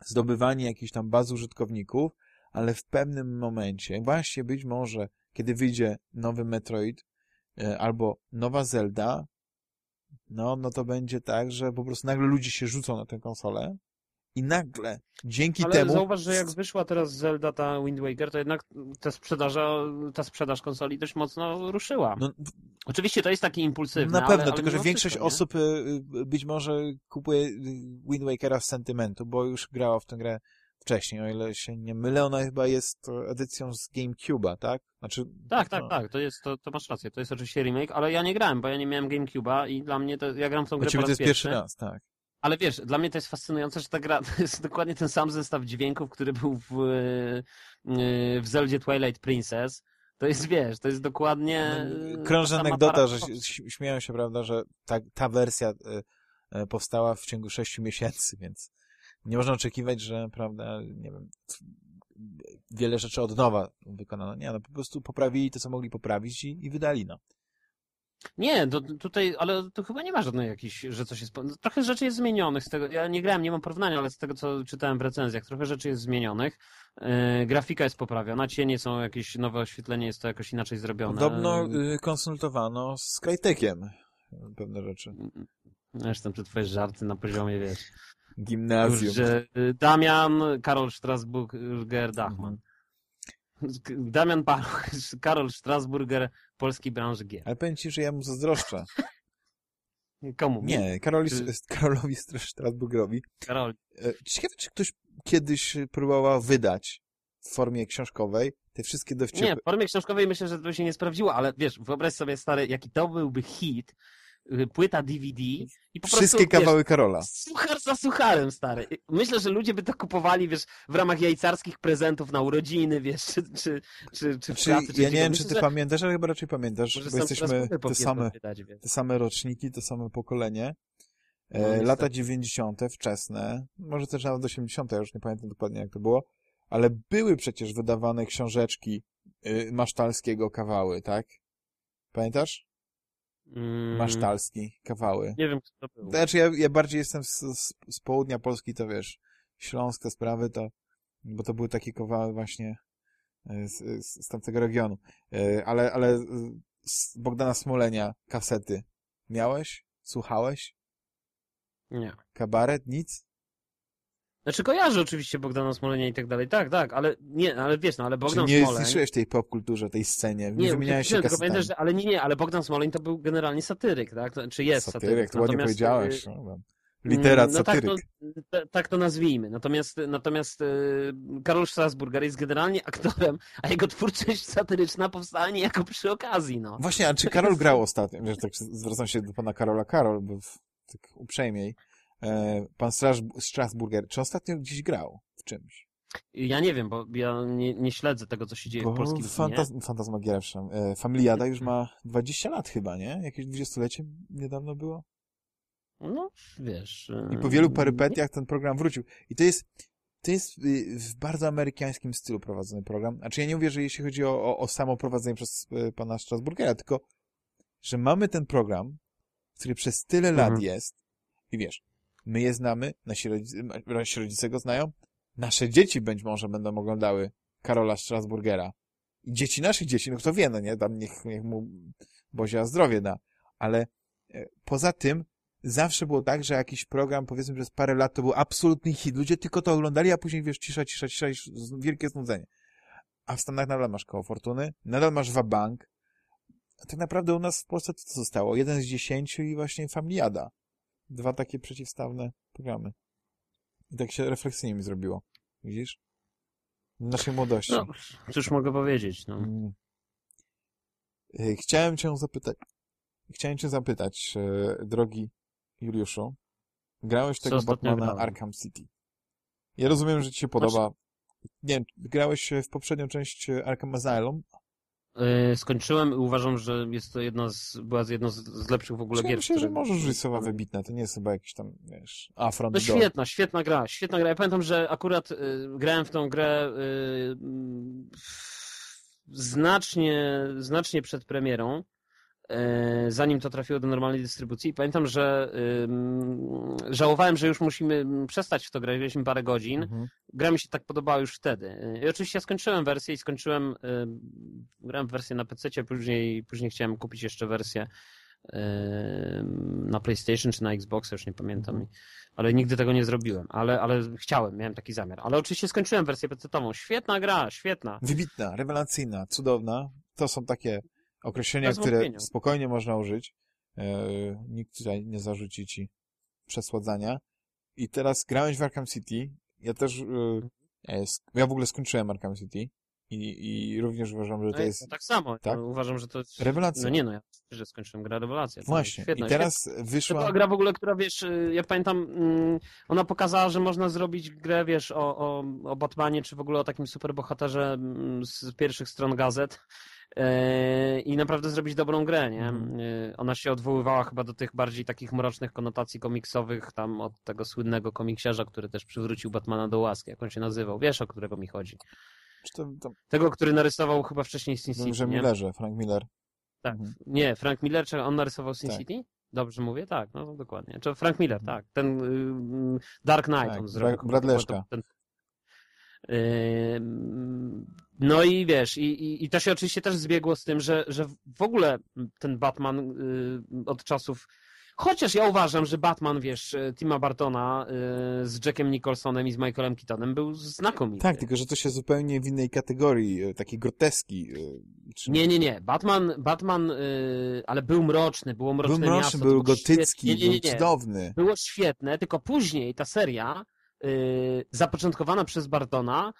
zdobywanie jakichś tam baz użytkowników, ale w pewnym momencie, właśnie być może, kiedy wyjdzie nowy Metroid e, albo nowa Zelda, no, no to będzie tak, że po prostu nagle ludzie się rzucą na tę konsolę i nagle, dzięki Ale temu... Ale zauważ, że jak wyszła teraz Zelda, ta Wind Waker, to jednak ta, sprzedaża, ta sprzedaż konsoli dość mocno ruszyła. No, Oczywiście to jest taki impulsywny, Na pewno, ale, tylko że większość wszystko, osób y, y, być może kupuje Wind Wakera z sentymentu, bo już grała w tę grę wcześniej, o ile się nie mylę, ona chyba jest edycją z GameCube'a, tak? Znaczy, tak, tak, no. tak, to jest, to, to masz rację, to jest oczywiście remake, ale ja nie grałem, bo ja nie miałem GameCube'a i dla mnie to, ja gram w tą grę po raz to jest pierwszy raz, tak. Ale wiesz, dla mnie to jest fascynujące, że ta gra to jest dokładnie ten sam zestaw dźwięków, który był w, e, w Zeldzie Twilight Princess. To jest, wiesz, to jest dokładnie... No, krąży anegdota, że śmieją się, prawda, że ta, ta wersja e, e, powstała w ciągu sześciu miesięcy, więc nie można oczekiwać, że, prawda, nie wiem, wiele rzeczy od nowa wykonano. Nie, no po prostu poprawili to, co mogli poprawić i, i wydali, no. Nie, to, tutaj, ale to chyba nie ma żadnej jakiejś, że coś jest... Trochę rzeczy jest zmienionych z tego, ja nie grałem, nie mam porównania, ale z tego, co czytałem w recenzjach, trochę rzeczy jest zmienionych. Yy, grafika jest poprawiona, cienie są jakieś nowe oświetlenie, jest to jakoś inaczej zrobione. Podobno yy, konsultowano z Crytekiem pewne rzeczy. Zresztą te twoje żarty na poziomie, wiesz... Gimnazjum. Że y, Damian, Karol Strasburger, Dachman. Damian Paluch, Karol Strasburger, polskiej branży G. Ale powiem ci, że ja mu zazdroszczę. Komu? Nie, Karoli, czy... Karolowi Strasburgerowi. Karol. E, ciekawe, czy ktoś kiedyś próbował wydać w formie książkowej te wszystkie dowcipy. Nie, w formie książkowej myślę, że to się nie sprawdziło, ale wiesz, wyobraź sobie, stary, jaki to byłby hit, płyta DVD i po Wszystkie prostu, kawały wiesz, Karola. Suchar za sucharem, stary. Myślę, że ludzie by to kupowali, wiesz, w ramach jajcarskich prezentów na urodziny, wiesz, czy, czy, czy, czy w czy, pracy. Czy ja nie wiem, czy ty że... pamiętasz, ale chyba raczej pamiętasz, bo jesteśmy te same, te same roczniki, to same pokolenie. No, e, lata 90. wczesne, może też nawet 80. ja już nie pamiętam dokładnie jak to było, ale były przecież wydawane książeczki y, masztalskiego kawały, tak? Pamiętasz? Mm. Masztalski, kawały. Nie wiem, co to było. Znaczy, ja, ja bardziej jestem z, z, z południa Polski, to wiesz, śląskie sprawy, to, bo to były takie kawały właśnie e, z, z, z tamtego regionu. E, ale, ale z Bogdana Smolenia kasety miałeś? Słuchałeś? Nie. Kabaret? Nic? Znaczy kojarzę oczywiście Bogdana Smolenia i tak dalej, tak, tak, ale nie, ale wiesz, no ale Bogdan Czy nie Smoleń... zniszczyłeś tej popkulturze, tej scenie, nie, Nie, wymieniałeś się tylko pamiętasz, że, ale nie, nie, ale Bogdan Smoleń to był generalnie satyryk, tak? To- Czy jest satyryk. Satyryk, to ładnie powiedziałeś. y, no, Literat, no tak, satyryk. to, ta- tak to nazwijmy. Natomiast, natomiast y, Karol Strasburger jest generalnie aktorem, a jego twórczość satyryczna powstała niejako przy okazji, no. Właśnie, a czy Karol grał ostatnio? Wiesz, tak zwracam się do pana Karola Karol, bo w, tak uprzejmiej. E, pan Strasburger, czy ostatnio gdzieś grał w czymś? Ja nie wiem, bo ja nie, nie śledzę tego, co się dzieje w polskim fantaz kinie. Fantasmagieria, przepraszam. E, Familiada już ma 20 lat chyba, nie? Jakieś dwudziestolecie niedawno było? No, wiesz... I po wielu perypetiach ten program wrócił. I to jest, to jest y, w bardzo amerykańskim stylu prowadzony program. Znaczy ja nie mówię, że jeśli chodzi o, o, o samo prowadzenie przez y, pana Strasburgera, tylko, że mamy ten program, który przez tyle Mhm. lat jest i wiesz, my je znamy, nasi rodzice, nasi rodzice go znają, nasze dzieci być może będą oglądały Karola Strasburgera. I dzieci naszych dzieci, no kto wie, no nie, tam niech, niech mu Bozia zdrowie da. Ale e, poza tym zawsze było tak, że jakiś program, powiedzmy przez parę lat, to był absolutny hit. Ludzie tylko to oglądali, a później wiesz, cisza, cisza, cisza i wielkie znudzenie. A w Stanach nadal masz koło fortuny, nadal masz Wabank. A tak naprawdę u nas w Polsce to co zostało? Jeden z dziesięciu i właśnie Familiada. Dwa takie przeciwstawne programy. I tak się refleksyjnie mi zrobiło. Widzisz? W naszej młodości. No, cóż mogę powiedzieć, no. Mm. Y, Chciałem cię zapytać, chciałem cię zapytać, e, drogi Juliuszu, grałeś tego Batmana grałem? Arkham City. Ja rozumiem, że ci się podoba. Nie wiem, grałeś w poprzednią część e, Arkham Asylum? Yy, skończyłem i uważam, że jest to jedna z, była jedną z, z lepszych w ogóle Ja gier. myślę, że możesz żyć słowa wybitne, to nie jest chyba jakiś tam, wiesz, afront No świetna, świetna gra, świetna gra. Ja pamiętam, że akurat y, grałem w tą grę y, znacznie, znacznie przed premierą, zanim to trafiło do normalnej dystrybucji. I pamiętam, że żałowałem, że już musimy przestać w to grać, graliśmy parę godzin. Mhm. Gra mi się tak podobała już wtedy. I oczywiście ja skończyłem wersję i skończyłem, grałem wersję na PC, później, później chciałem kupić jeszcze wersję na PlayStation czy na Xbox, już nie pamiętam. Mhm. Ale nigdy tego nie zrobiłem, ale, ale chciałem, miałem taki zamiar. Ale oczywiście skończyłem wersję PC-tową. Świetna gra, świetna. Wybitna, rewelacyjna, cudowna. To są takie określenia, które spokojnie można użyć. E, nikt tutaj nie zarzuci ci przesładzania. I teraz grałeś w Arkham City. Ja też, e, ja, jest, ja w ogóle skończyłem Arkham City i, i również uważam, że to No, jest tak samo. tak? No, uważam, że to jest... rewelacja. No nie no, ja że skończyłem grę rewelacja. To Właśnie. Świetna, I teraz To wyszła... była gra w ogóle, która wiesz, y, ja pamiętam, mm, ona pokazała, że można zrobić grę, wiesz, o, o, o Batmanie, czy w ogóle o takim superbohaterze mm, z pierwszych stron gazet e, i naprawdę zrobić dobrą grę, nie? Y, Ona się odwoływała chyba do tych bardziej takich mrocznych konotacji komiksowych, tam od tego słynnego komiksiarza, który też przywrócił Batmana do łaski, jak on się nazywał, wiesz, o którego mi chodzi. To, to, Tego, który narysował chyba wcześniej Sin City, nie? Millerze, Frank Miller. Tak. Mhm. Nie, Frank Miller, czy on narysował Sin Tak. City? Dobrze mówię? Tak, no dokładnie. Czy Frank Miller, tak. Ten y, Dark Knight Tak, on zrobił. Bra- Brad Leszka. Ten, no i wiesz, i, i, i to się oczywiście też zbiegło z tym, że, że w ogóle ten Batman y, od czasów. Chociaż ja uważam, że Batman, wiesz, Tima Bartona y, z Jackiem Nicholsonem i z Michaelem Keatonem był znakomity. Tak, tylko że to się zupełnie w innej kategorii, takiej groteski. Czy... Nie, nie, nie. Batman, Batman, y, ale był mroczny, było mroczne Był mroczny, miasto. to był gotycki. Nie, nie, był nie, nie. cudowny. Było świetne, tylko później ta seria, y, zapoczątkowana przez Bartona,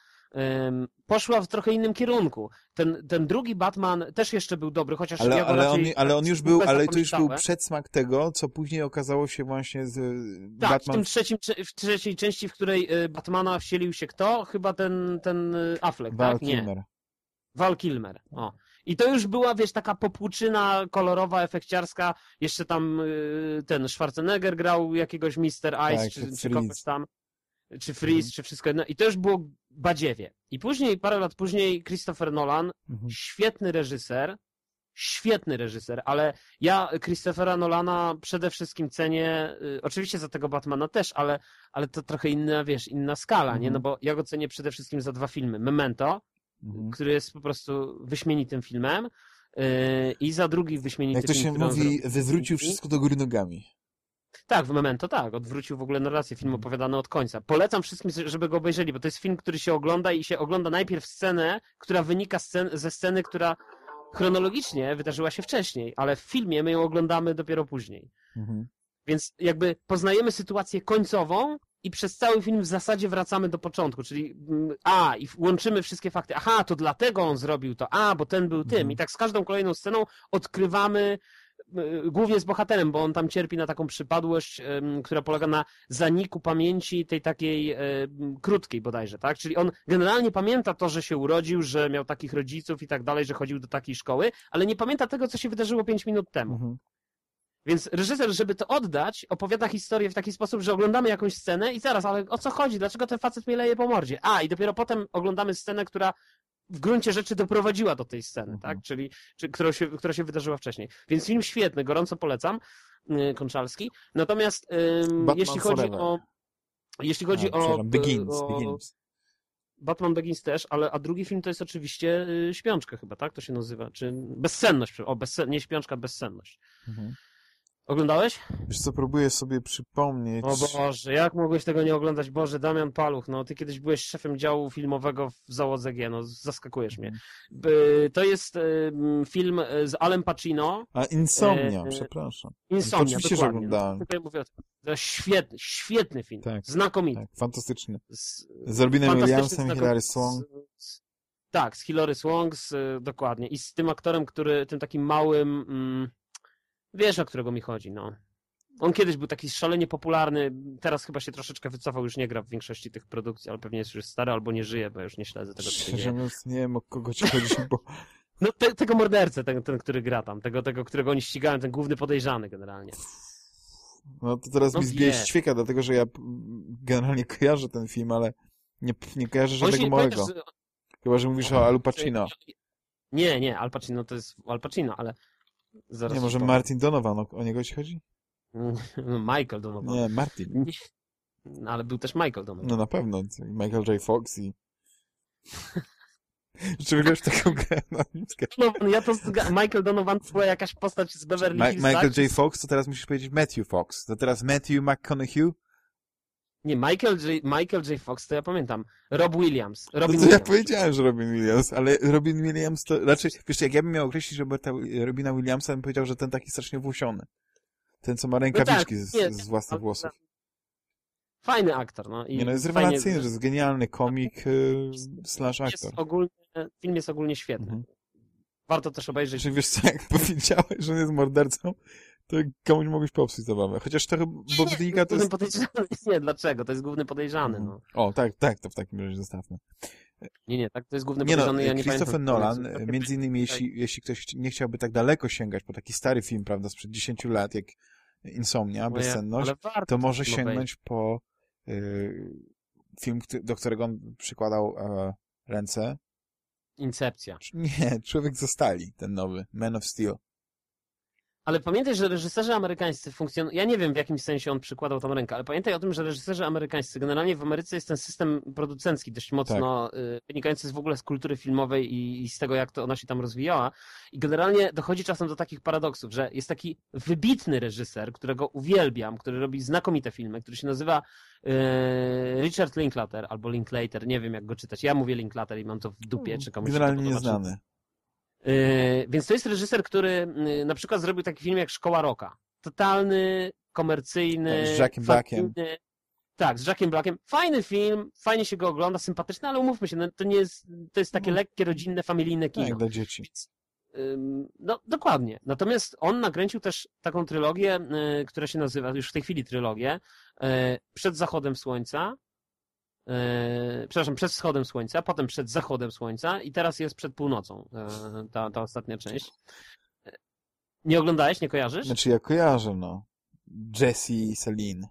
poszła w trochę innym kierunku. Ten, ten drugi Batman też jeszcze był dobry, chociaż Ale, ja ale, on, ale on już był, ale to już był przedsmak tego, co później okazało się właśnie z e, Tak, w, Batman. tym trzecim, w trzeciej części, w której y, Batmana wcielił się kto? Chyba ten, ten y, Affleck, Val tak? Nie. Kilmer. Val Kilmer. O. I to już była, wiesz, taka popłuczyna kolorowa, efekciarska. Jeszcze tam y, ten Schwarzenegger grał jakiegoś Mr. Ice, Tak, czy, czy kogoś tam. Czy Freeze, Mhm. czy wszystko jedno. I to już było badziewie. I później, parę lat później, Christopher Nolan, Mhm. świetny reżyser, świetny reżyser, ale ja Christophera Nolana przede wszystkim cenię, y, oczywiście za tego Batmana też, ale, ale to trochę inna, wiesz, inna skala, nie? Mhm. No bo ja go cenię przede wszystkim za dwa filmy. Memento, Mhm. który jest po prostu wyśmienitym filmem yy, i za drugi wyśmienity Jak to film, się mówi, wywrócił wszystko do góry nogami. Tak, w Memento tak, odwrócił w ogóle narrację, film opowiadany od końca. Polecam wszystkim, żeby go obejrzeli, bo to jest film, który się ogląda i się ogląda najpierw scenę, która wynika scen ze sceny, która chronologicznie wydarzyła się wcześniej, ale w filmie my ją oglądamy dopiero później. Mhm. Więc jakby poznajemy sytuację końcową i przez cały film w zasadzie wracamy do początku, czyli mm, a, i łączymy wszystkie fakty. Aha, to dlatego on zrobił to, a, bo ten był tym. Mhm. I tak z każdą kolejną sceną odkrywamy głównie z bohaterem, bo on tam cierpi na taką przypadłość, która polega na zaniku pamięci tej takiej krótkiej bodajże, tak? Czyli on generalnie pamięta to, że się urodził, że miał takich rodziców i tak dalej, że chodził do takiej szkoły, ale nie pamięta tego, co się wydarzyło 5 minut temu. Mhm. Więc reżyser, żeby to oddać, opowiada historię w taki sposób, że oglądamy jakąś scenę i zaraz, ale o co chodzi? Dlaczego ten facet mnie leje po mordzie? A, i dopiero potem oglądamy scenę, która w gruncie rzeczy doprowadziła do tej sceny, mhm. tak? Czyli, czy, która, się, która się wydarzyła wcześniej. Więc film świetny, gorąco polecam, yy, Konczalski. Natomiast jeśli chodzi o... Jeśli chodzi a, o... Begins, o, Begins. Batman Begins też, ale a drugi film to jest oczywiście yy, Śpiączka chyba, tak? To się nazywa, czy Bezsenność, o, bezsen, nie Śpiączka, Bezsenność. Mhm. Oglądałeś? Wiesz co, próbuję sobie przypomnieć. O Boże, jak mogłeś tego nie oglądać? Boże, Damian Paluch, no ty kiedyś byłeś szefem działu filmowego w załodze G, no zaskakujesz mnie. To jest film e, z Alem Pacino. A Insomnia, e... przepraszam. Insomnia, Oczywiście, dokładnie. że oglądałem. No, mówię, to świetny, świetny film. Tak, Znakomity. Tak, fantastyczny. Z, z Robinem Williamsem i Hilary Swank. tak, z Hilary Swank, z, dokładnie. I z tym aktorem, który, tym takim małym... Mm, Wiesz, o którego mi chodzi, no. On kiedyś był taki szalenie popularny, teraz chyba się troszeczkę wycofał, już nie gra w większości tych produkcji, ale pewnie jest już stary albo nie żyje, bo już nie śledzę tego, Szczerze mówiąc, nie wiem, o kogo ci chodzi, bo... No te, tego mordercę, ten, ten, który gra tam, tego, tego, którego oni ścigają, ten główny podejrzany generalnie. No to teraz no mi zbije świeka, dlatego że ja generalnie kojarzę ten film, ale nie, nie kojarzę żadnego małego. Chyba, że mówisz o Al Pacino. Nie, nie, Al Pacino to jest Al Pacino, ale Zaraz nie, może Martin Donovan, o, o niego ci chodzi? Michael Donovan. Nie, Martin. No, ale był też Michael Donovan. No na pewno. Michael J. Fox i... Czy wiesz taką grę no, ja to Michael Donovan to była jakaś postać z Beverly Hills. Ma Michael tak? J. Fox, to teraz musisz powiedzieć Matthew Fox. To teraz Matthew McConaughey nie, Michael J. Michael J. Fox, to ja pamiętam. Rob Williams. Robin to, to ja powiedziałem, że Robin Williams, ale Robin Williams to raczej, wiesz, jak ja bym miał określić Roberta, Robina Williamsa, bym powiedział, że ten taki strasznie włosiony. Ten, co ma rękawiczki no tak, z, z, własnych włosów. Fajny aktor, no. I nie, no jest rewelacyjny, fajnie... że jest genialny komik y, slash aktor. Jest ogólnie, film jest ogólnie świetny. Mhm. Warto też obejrzeć. Czy wiesz co, jak powiedziałeś, że on jest mordercą, to komuś mogłeś popsuć zabawę. Chociaż trochę, bo wynika to jest... Podejrzany. Nie, dlaczego? To jest główny podejrzany, no. O, tak, tak, to w takim razie zostawmy. Nie, nie, tak, to jest główny nie no, podejrzany. No, ja nie Christopher pamiętam, Nolan, między innymi jeśli, jeśli ktoś nie chciałby tak daleko sięgać po taki stary film, prawda, sprzed 10 lat, jak Insomnia, no Bezsenność, ja, to może sięgnąć po y, film, do którego on przykładał e, ręce. Incepcja. Nie, Człowiek Zostali, ten nowy, Man of Steel. Ale pamiętaj, że reżyserzy amerykańscy funkcjonują. Ja nie wiem, w jakim sensie on przykładał tam rękę, ale pamiętaj o tym, że reżyserzy amerykańscy, generalnie w Ameryce jest ten system producencki dość mocno tak. y, wynikający z w ogóle z kultury filmowej i, i, z tego, jak to ona się tam rozwijała. I generalnie dochodzi czasem do takich paradoksów, że jest taki wybitny reżyser, którego uwielbiam, który robi znakomite filmy, który się nazywa y, Richard Linklater albo Linklater, nie wiem jak go czytać. Ja mówię Linklater i mam to w dupie, czy komuś Generalnie nieznany. Yy, więc to jest reżyser, który yy, na przykład zrobił taki film jak Szkoła Roka. Totalny, komercyjny. Tak, z Jackiem Blackiem. Tak, z Jackiem Blackiem. Fajny film, fajnie się go ogląda, sympatyczny, ale umówmy się, no, to nie jest, to jest takie no. lekkie, rodzinne, familijne kino. Tak, dla dzieci. No, dokładnie. Natomiast on nakręcił też taką trylogię, yy, która się nazywa, już w tej chwili trylogię, Przed zachodem słońca, Yy, przepraszam, przed wschodem słońca, potem przed zachodem słońca i teraz jest przed północą yy, ta, ta ostatnia część. Nie oglądałeś, nie kojarzysz? Znaczy ja kojarzę, no. Jesse i Celine.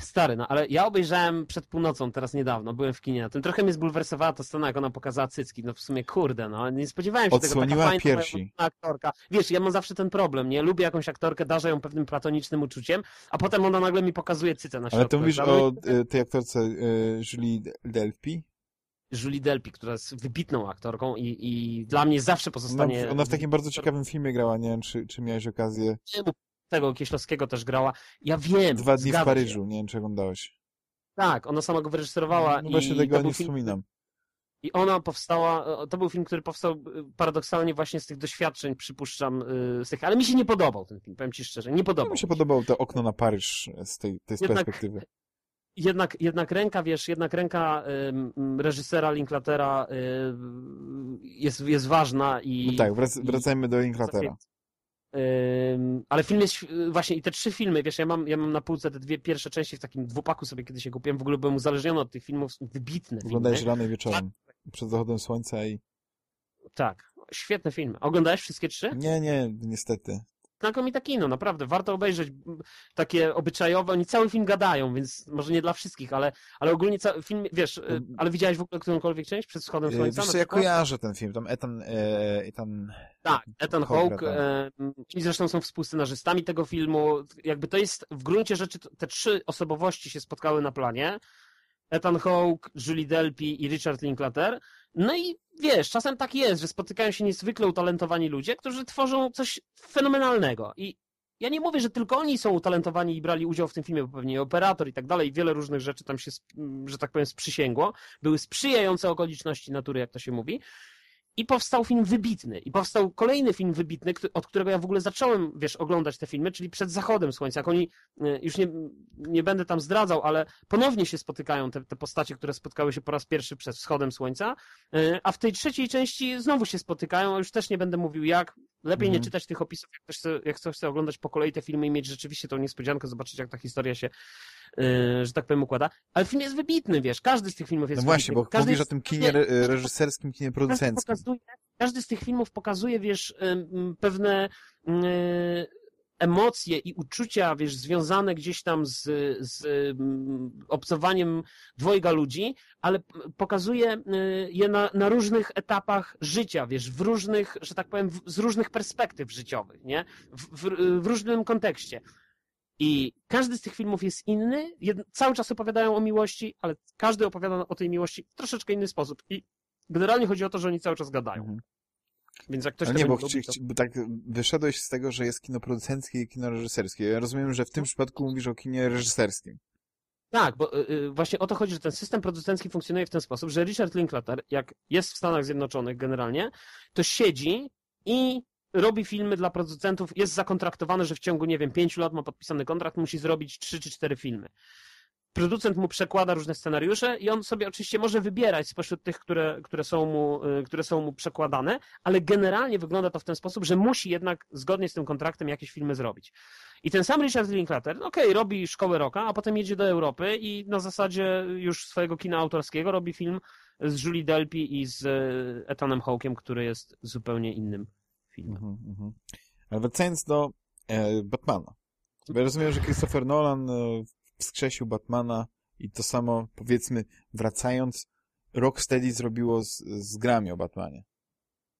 Stary, no ale ja obejrzałem przed północą teraz niedawno, byłem w kinie na tym. Trochę mnie zbulwersowała ta scena, jak ona pokazała cycki. No w sumie kurde, no nie spodziewałem się Odsłoniła tego. Odsłoniła piersi. aktorka. Wiesz, ja mam zawsze ten problem, nie? Lubię jakąś aktorkę, darzę ją pewnym platonicznym uczuciem, a potem ona nagle mi pokazuje cycę na środku. Ale to mówisz o y, tej aktorce y, Julie Delpy? Julie Delpy, która jest wybitną aktorką i, i dla mnie zawsze pozostanie... Ona, ona w takim bardzo ciekawym filmie grała, nie wiem, czy, czy miałeś okazję... tego Kieślowskiego też grała. Ja wiem. Dwa dni w Paryżu, się. nie wiem, czy oglądałeś. Tak, ona sama go wyreżyserowała. No właśnie i tego nie wspominam. I ona powstała, to był film, który powstał y, paradoksalnie właśnie z tych doświadczeń, przypuszczam, y, z tych, ale mi się nie podobał ten film, powiem ci szczerze, nie podobał. mi się podobał to okno na Paryż z tej, tej jednak, perspektywy. Jednak, jednak ręka, wiesz, jednak ręka y, reżysera Linklatera y, jest, jest ważna i... No tak, wrac, wracajmy do Linklatera ale film jest właśnie i te trzy filmy, wiesz, ja mam, ja mam na półce te dwie pierwsze części w takim dwupaku sobie kiedyś się kupiłem, w ogóle byłem uzależniony od tych filmów, wybitne Oglądałeś rano i wieczorem, przed zachodem słońca i... Tak, świetne filmy. Oglądałeś wszystkie trzy? Nie, nie, niestety znakomite kino, naprawdę, warto obejrzeć takie obyczajowe, oni cały film gadają, więc może nie dla wszystkich, ale, ale ogólnie cały film, wiesz, y, ale widziałeś w ogóle którąkolwiek część przed wschodem słońca? Wiesz co, ja kojarzę ten film, tam Ethan, e, Ethan... Tak, Ethan Hawke, tak. e, oni zresztą są współscenarzystami tego filmu, jakby to jest w gruncie rzeczy, te trzy osobowości się spotkały na planie, Ethan Hawke, Julie Delpy i Richard Linklater. No i wiesz, czasem tak jest, że spotykają się niezwykle utalentowani ludzie, którzy tworzą coś fenomenalnego. I ja nie mówię, że tylko oni są utalentowani i brali udział w tym filmie, bo pewnie operator i tak dalej, wiele różnych rzeczy tam się, że tak powiem, sprzysięgło. Były sprzyjające okoliczności natury, jak to się mówi. I powstał film wybitny. I powstał kolejny film wybitny, od którego ja w ogóle zacząłem, wiesz, oglądać te filmy, czyli Przed Zachodem Słońca. Jak oni, e, już nie, nie będę tam zdradzał, ale ponownie się spotykają te, te postacie, które spotkały się po raz pierwszy przed Wschodem Słońca, e, a w tej trzeciej części znowu się spotykają, już też nie będę mówił jak. Lepiej nie mhm. czytać tych opisów, jak ktoś, chce, jak ktoś chce oglądać po kolei te filmy i mieć rzeczywiście tą niespodziankę, zobaczyć jak ta historia się że tak powiem, układa. Ale film jest wybitny, wiesz, każdy z tych filmów jest No właśnie, wybitny. bo każdy mówisz jest... o tym kinie reżyserskim, kinie producenckim. Każdy, każdy z tych filmów pokazuje, wiesz, pewne emocje i uczucia, wiesz, związane gdzieś tam z, z obcowaniem dwojga ludzi, ale pokazuje y, je na, na różnych etapach życia, wiesz, w różnych, że tak powiem, w, z różnych perspektyw życiowych, nie? W, w, w różnym kontekście. I każdy z tych filmów jest inny, jed... cały czas opowiadają o miłości, ale każdy opowiada o tej miłości w troszeczkę inny sposób. I generalnie chodzi o to, że oni cały czas gadają. Mhm. Więc jak ktoś nie, bo, lubi, to... bo tak wyszedłeś z tego, że jest kino producenckie i kino reżyserskie. Ja rozumiem, że w tym przypadku mówisz o kinie reżyserskim. Tak, bo y, właśnie o to chodzi, że ten system producencki funkcjonuje w ten sposób, że Richard Linklater, jak jest w Stanach Zjednoczonych generalnie, to siedzi i robi filmy dla producentów, jest zakontraktowany, że w ciągu, nie wiem, pięciu lat ma podpisany kontrakt, musi zrobić trzy czy cztery filmy. Producent mu przekłada różne scenariusze i on sobie oczywiście może wybierać spośród tych, które, które, są mu, y, które są mu przekładane, ale generalnie wygląda to w ten sposób, że musi jednak zgodnie z tym kontraktem jakieś filmy zrobić. I ten sam Richard Linklater, no okej, okay, robi szkołę roka, a potem jedzie do Europy i na zasadzie już swojego kina autorskiego robi film z Julie Delpy i z y, Ethanem Hawkiem, który jest zupełnie innym film. Mhm, mhm. Ale wracając do e, Batmana. Bo ja rozumiem, że Christopher Nolan e, wskrzesił Batmana i to samo, powiedzmy, wracając, Rocksteady zrobiło z, z grami o Batmanie.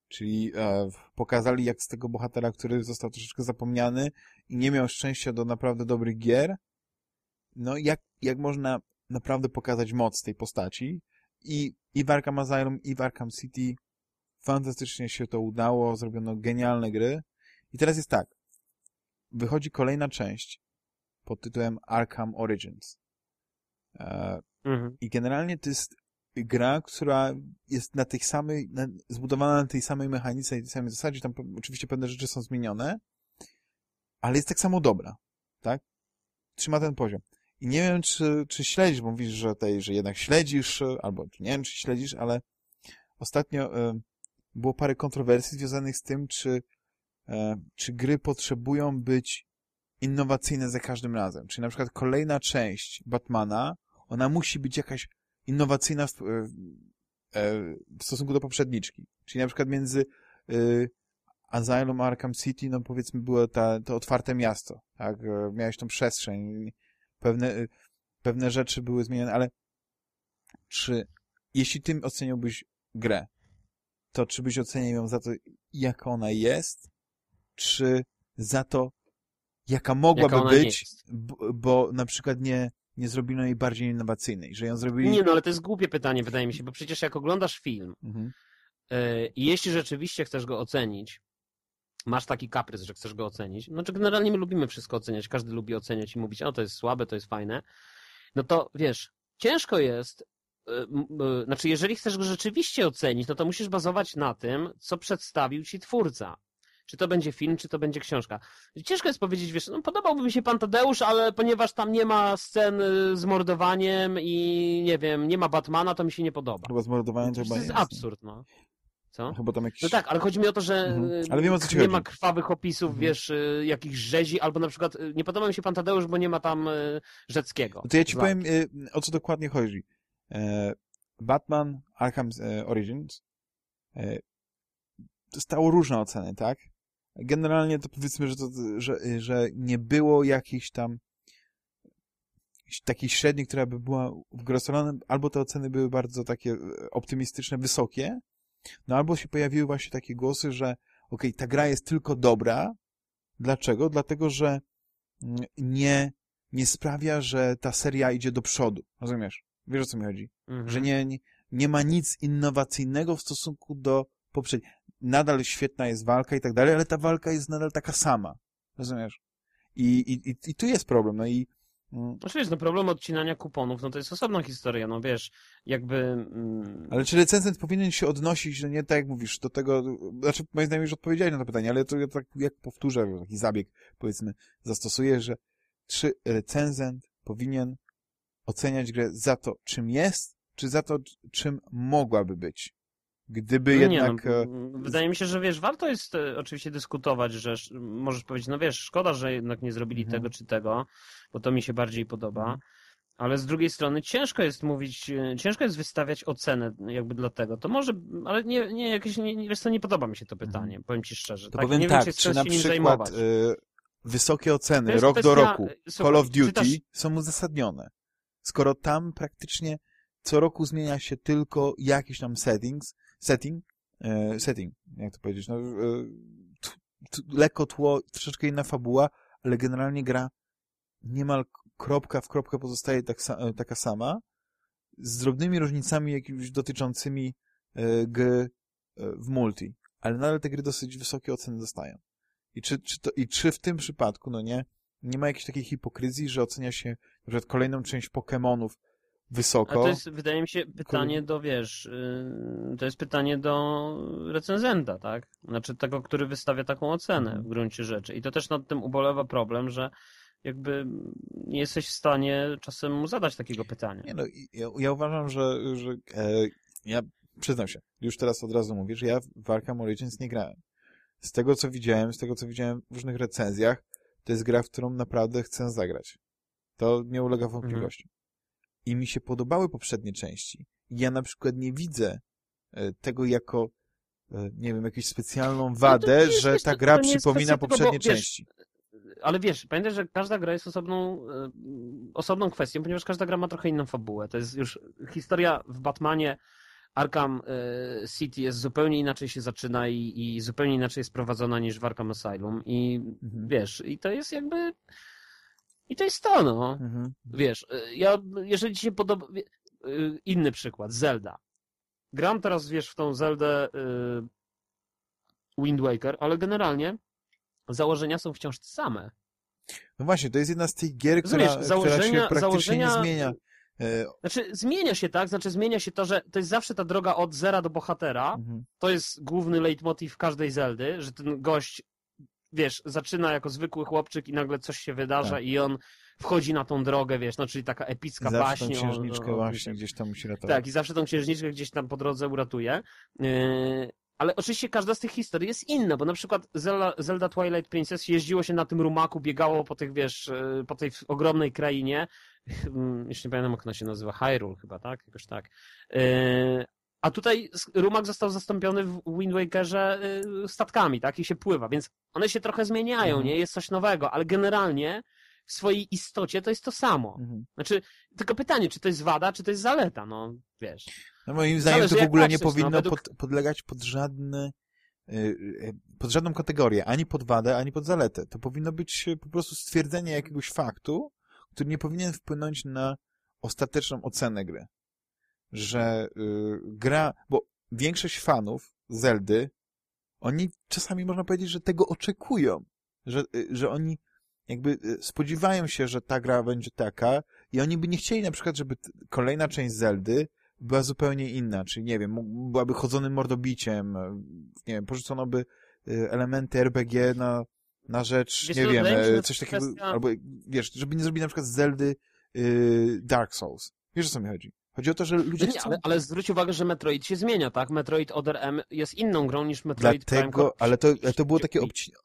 Czyli e, pokazali, jak z tego bohatera, który został troszeczkę zapomniany i nie miał szczęścia do naprawdę dobrych gier, no jak, jak można naprawdę pokazać moc tej postaci. I, i w Arkham Asylum, i w Arkham City fantastycznie się to udało, zrobiono genialne gry. I teraz jest tak. Wychodzi kolejna część pod tytułem Arkham Origins. E, mhm. I generalnie to jest gra, która jest na tej samej, na, zbudowana na tej samej mechanice i tej samej zasadzie. Tam oczywiście pewne rzeczy są zmienione, ale jest tak samo dobra. Tak? Trzyma ten poziom. I nie wiem, czy, czy śledzisz, bo mówisz, że, tej, że jednak śledzisz, albo nie wiem, czy śledzisz, ale ostatnio y, było parę kontrowersji związanych z tym, czy, e, czy gry potrzebują być innowacyjne za każdym razem. Czyli na przykład kolejna część Batmana, ona musi być jakaś innowacyjna w, e, e, w stosunku do poprzedniczki. Czyli na przykład między y, Asylum Arkham City, no powiedzmy było ta, to otwarte miasto, tak? Miałeś tą przestrzeń, pewne, pewne rzeczy były zmienione, ale czy, jeśli tym oceniałbyś grę, to czy byś oceniał ją za to, jaka ona jest, czy za to, jaka mogłaby jaka być, bo, bo, na przykład nie, nie zrobiono jej bardziej innowacyjnej, że ją zrobili... Nie, no ale to jest głupie pytanie, wydaje mi się, bo przecież jak oglądasz film mhm. i jeśli rzeczywiście chcesz go ocenić, masz taki kaprys, że chcesz go ocenić, no czy generalnie my lubimy wszystko oceniać, każdy lubi oceniać i mówić, o to jest słabe, to jest fajne, no to wiesz, ciężko jest, znaczy jeżeli chcesz go rzeczywiście ocenić, no to musisz bazować na tym, co przedstawił ci twórca. Czy to będzie film, czy to będzie książka. Ciężko jest powiedzieć, wiesz, no podobałby mi się Pan Tadeusz, ale ponieważ tam nie ma scen z mordowaniem i nie wiem, nie ma Batmana, to mi się nie podoba. Chyba z mordowaniem to, to jest absurd, no. Co? Chyba tam jakiś... No tak, ale chodzi mi o to, że mhm. ale wiem, o co ci nie chodzi. ma krwawych opisów, mhm. wiesz, y, jakichś rzezi, albo na przykład y, nie podoba mi się Pan Tadeusz, bo nie ma tam y, Rzeckiego. To ja ci powiem, o co dokładnie chodzi. E, Batman Arkham e, Origins e, dostało różne oceny, tak? Generalnie to powiedzmy, że, to, że, że nie było jakichś tam takiej średniej, która by była wgrosowana, albo te oceny były bardzo takie optymistyczne, wysokie, no albo się pojawiły właśnie takie głosy, że ok, ta gra jest tylko dobra. Dlaczego? Dlatego, że mm, nie, nie sprawia, że ta seria idzie do przodu. Rozumiesz? Wiesz o co mi chodzi? Mhm. Że nie, nie, nie ma nic innowacyjnego w stosunku do poprzedniej. Nadal świetna jest walka i tak dalej, ale ta walka jest nadal taka sama. Rozumiesz? I, i, i tu jest problem. No i. Znaczy wiesz, no problem odcinania kuponów, no to jest osobna historia, no wiesz, jakby... Mm... Ale czy recenzent powinien się odnosić, że nie tak jak mówisz, do tego, znaczy moim zdaniem już odpowiedziałeś na to pytanie, ale to ja tak jak powtórzę, taki zabieg powiedzmy zastosuję, że czy recenzent powinien oceniać grę za to, czym jest, czy za to, czym mogłaby być? Gdyby no jednak... Nie, no, wydaje mi się, że wiesz, warto jest e, oczywiście dyskutować, że możesz powiedzieć, no wiesz, szkoda, że jednak nie zrobili mhm. tego czy tego, bo to mi się bardziej podoba. Mhm. Ale z drugiej strony ciężko jest mówić, e, ciężko jest wystawiać ocenę jakby dlatego. To może, ale nie, nie jakieś, nie, nie, wiesz co, nie podoba mi się to mhm. pytanie, mhm. powiem ci szczerze. To tak? powiem nie tak, wiem, czy, czy na przykład y, wysokie oceny rok kwestia, do roku Call of Duty czytasz... są uzasadnione. Skoro tam praktycznie co roku zmienia się tylko jakiś tam settings, setting, e, setting, jak to powiedzieć, no, e, lekko tło, troszeczkę inna fabuła, ale generalnie gra niemal kropka w kropkę pozostaje tak, e, taka sama, z drobnymi różnicami jakimiś dotyczącymi gry w multi, ale nadal te gry dosyć wysokie oceny dostają. I czy, czy, to, I czy w tym przypadku, no nie, nie ma jakiejś takiej hipokryzji, że ocenia się na przykład kolejną część Pokémonów wysoko. A to jest, wydaje mi się, pytanie do, wiesz, yy, to jest pytanie do recenzenta, tak? Znaczy tego, który wystawia taką ocenę mhm. w gruncie rzeczy. I to też nad tym ubolewa problem, że jakby nie jesteś w stanie czasem mu zadać takiego pytania. Nie no, ja, ja uważam, że, że e, ja przyznam się, już teraz od razu mówię, że ja w Arkham Origins nie grałem. Z tego, co widziałem, z tego, co widziałem w różnych recenzjach, to jest gra, w którą naprawdę chcę zagrać. To nie ulega wątpliwości. Mhm i mi się podobały poprzednie części. Ja na przykład nie widzę e, tego jako, e, nie wiem, jakąś specjalną wadę, no że ta gra przypomina poprzednie tego, bo, części. Wiesz, ale wiesz, pamiętaj, że każda gra jest osobną, e, osobną kwestią, ponieważ każda gra ma trochę inną fabułę. To jest już historia w Batmanie Arkham City jest zupełnie inaczej się zaczyna i, i zupełnie inaczej jest prowadzona niż w Arkham Asylum i mhm. wiesz, i to jest jakby i to jest to, no. Mhm. Wiesz, y, ja, jeżeli ci się podoba... Y, inny przykład, Zelda. Gram teraz, wiesz, w tą Zeldę y, Wind Waker, ale generalnie założenia są wciąż te same. No właśnie, to jest jedna z tych gier, która, która się praktycznie założenia... nie zmienia. E, znaczy, zmienia się, tak? Znaczy, zmienia się to, że to jest zawsze ta droga od zera do bohatera. Mhm. To jest główny leitmotiv każdej Zeldy, że ten gość wiesz, zaczyna jako zwykły chłopczyk i nagle coś się wydarza tak. i on wchodzi na tą drogę, wiesz, no czyli taka epicka zawsze baśń. Zawsze tą księżniczkę właśnie gdzieś tam musi ratować. Tak, i zawsze tą księżniczkę gdzieś tam po drodze uratuje. Yy, ale oczywiście każda z tych historii jest inna, bo na przykład Zelda, Zelda Twilight Princess jeździło się na tym rumaku, biegało po tych, wiesz, yy, po tej ogromnej krainie. Jeszcze nie pamiętam, jak ona się nazywa. Hyrule chyba, tak? Jakoś tak. A tutaj rumak został zastąpiony w Wind Wakerze y, statkami, tak? I się pływa, więc one się trochę zmieniają, mhm. nie? Jest coś nowego, ale generalnie w swojej istocie to jest to samo. Mhm. Znaczy, tylko pytanie, czy to jest wada, czy to jest zaleta, no wiesz. No moim zdaniem Zależy, to w ogóle nie no, powinno no, według... pod, podlegać pod żadne y, y, pod żadną kategorię, ani pod wadę, ani pod zaletę. To powinno być po prostu stwierdzenie jakiegoś faktu, który nie powinien wpłynąć na ostateczną ocenę gry że y, gra, bo większość fanów Zeldy oni czasami można powiedzieć, że tego oczekują, że, y, że oni jakby y, spodziewają się, że ta gra będzie taka i oni by nie chcieli na przykład, żeby kolejna część Zeldy była zupełnie inna, czyli nie wiem, byłaby chodzonym mordobiciem, nie wiem, porzucono by elementy RPG na, na rzecz, wiesz, nie wiem, coś takiego, kwestia... albo wiesz, żeby nie zrobili na przykład z Zeldy yy, Dark Souls. Wiesz, o co mi chodzi? Chodzi o to, że ludzie nie, chcą... ale, ale zwróć uwagę, że Metroid się zmienia, tak? Metroid Other M jest inną grą niż Metroid Dlatego, Prime Ale to, to było takie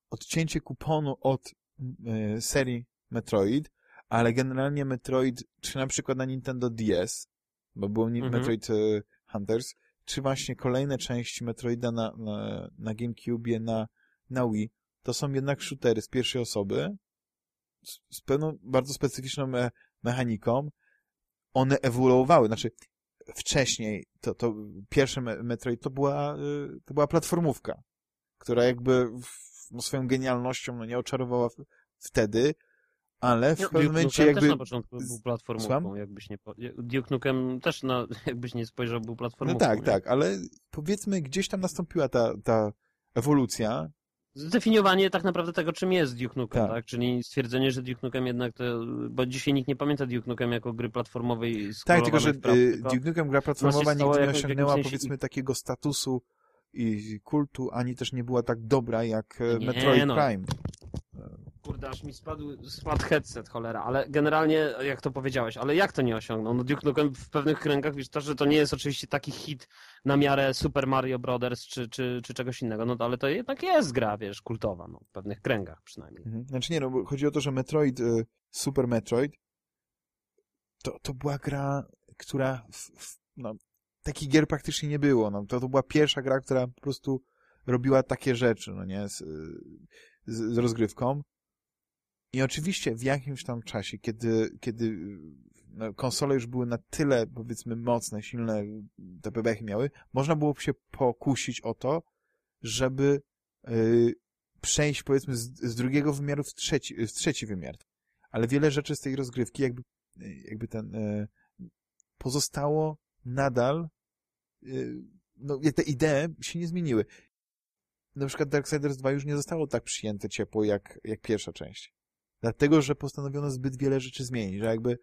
odcięcie kuponu od yy, serii Metroid, ale generalnie Metroid, czy na przykład na Nintendo DS, bo było mhm. Metroid yy, Hunters, czy właśnie kolejne części Metroida na, na, na GameCube, na, na Wii, to są jednak shootery z pierwszej osoby, z, z pewną bardzo specyficzną me mechaniką. One ewoluowały, znaczy wcześniej to, to pierwsze Metroid to była, y, to była platformówka, która jakby w, no, swoją genialnością no, nie oczarowała wtedy, ale w no, pewnym momencie jakby... też na początku był platformówką, Słucham? jakbyś nie... Duke Nukem też, no, jakbyś nie spojrzał, był platformówką. No tak, nie? tak, ale powiedzmy gdzieś tam nastąpiła ta, ta ewolucja. Zdefiniowanie tak naprawdę tego, czym jest Duke Nukem, tak. tak? Czyli stwierdzenie, że Duke Nukem jednak to... Bo dzisiaj nikt nie pamięta Duke Nukem jako gry platformowej Tak, tylko że prawo, y, Duke Nukem gra platformowa nigdy nie osiągnęła powiedzmy takiego statusu i kultu, ani też nie była tak dobra jak e, nie, Metroid no. Prime. Kurde, aż mi spadł, spadł headset, cholera, ale generalnie, jak to powiedziałeś, ale jak to nie osiągnął? No Duke Nukem w pewnych kręgach, wiesz, to, że to nie jest oczywiście taki hit na miarę Super Mario Brothers czy, czy, czy czegoś innego, no ale to jednak jest gra, wiesz, kultowa, no, w pewnych kręgach przynajmniej. Mhm. Znaczy nie, no, bo chodzi o to, że Metroid, y, Super Metroid, to, to była gra, która, w, w, no, takich gier praktycznie nie było, no, to, to była pierwsza gra, która po prostu robiła takie rzeczy, no nie, z, z, z rozgrywką i oczywiście w jakimś tam czasie, kiedy, kiedy no, konsole już były na tyle, powiedzmy, mocne, silne, te bebechy miały, można było się pokusić o to, żeby yy, przejść, powiedzmy, z, z, drugiego wymiaru w trzeci, w trzeci wymiar. Ale wiele rzeczy z tej rozgrywki jakby, jakby ten yy, pozostało nadal yy, no, te idee się nie zmieniły. Na przykład Darksiders 2 już nie zostało tak przyjęte ciepło jak, jak pierwsza część. Dlatego, że postanowiono zbyt wiele rzeczy zmienić, że jakby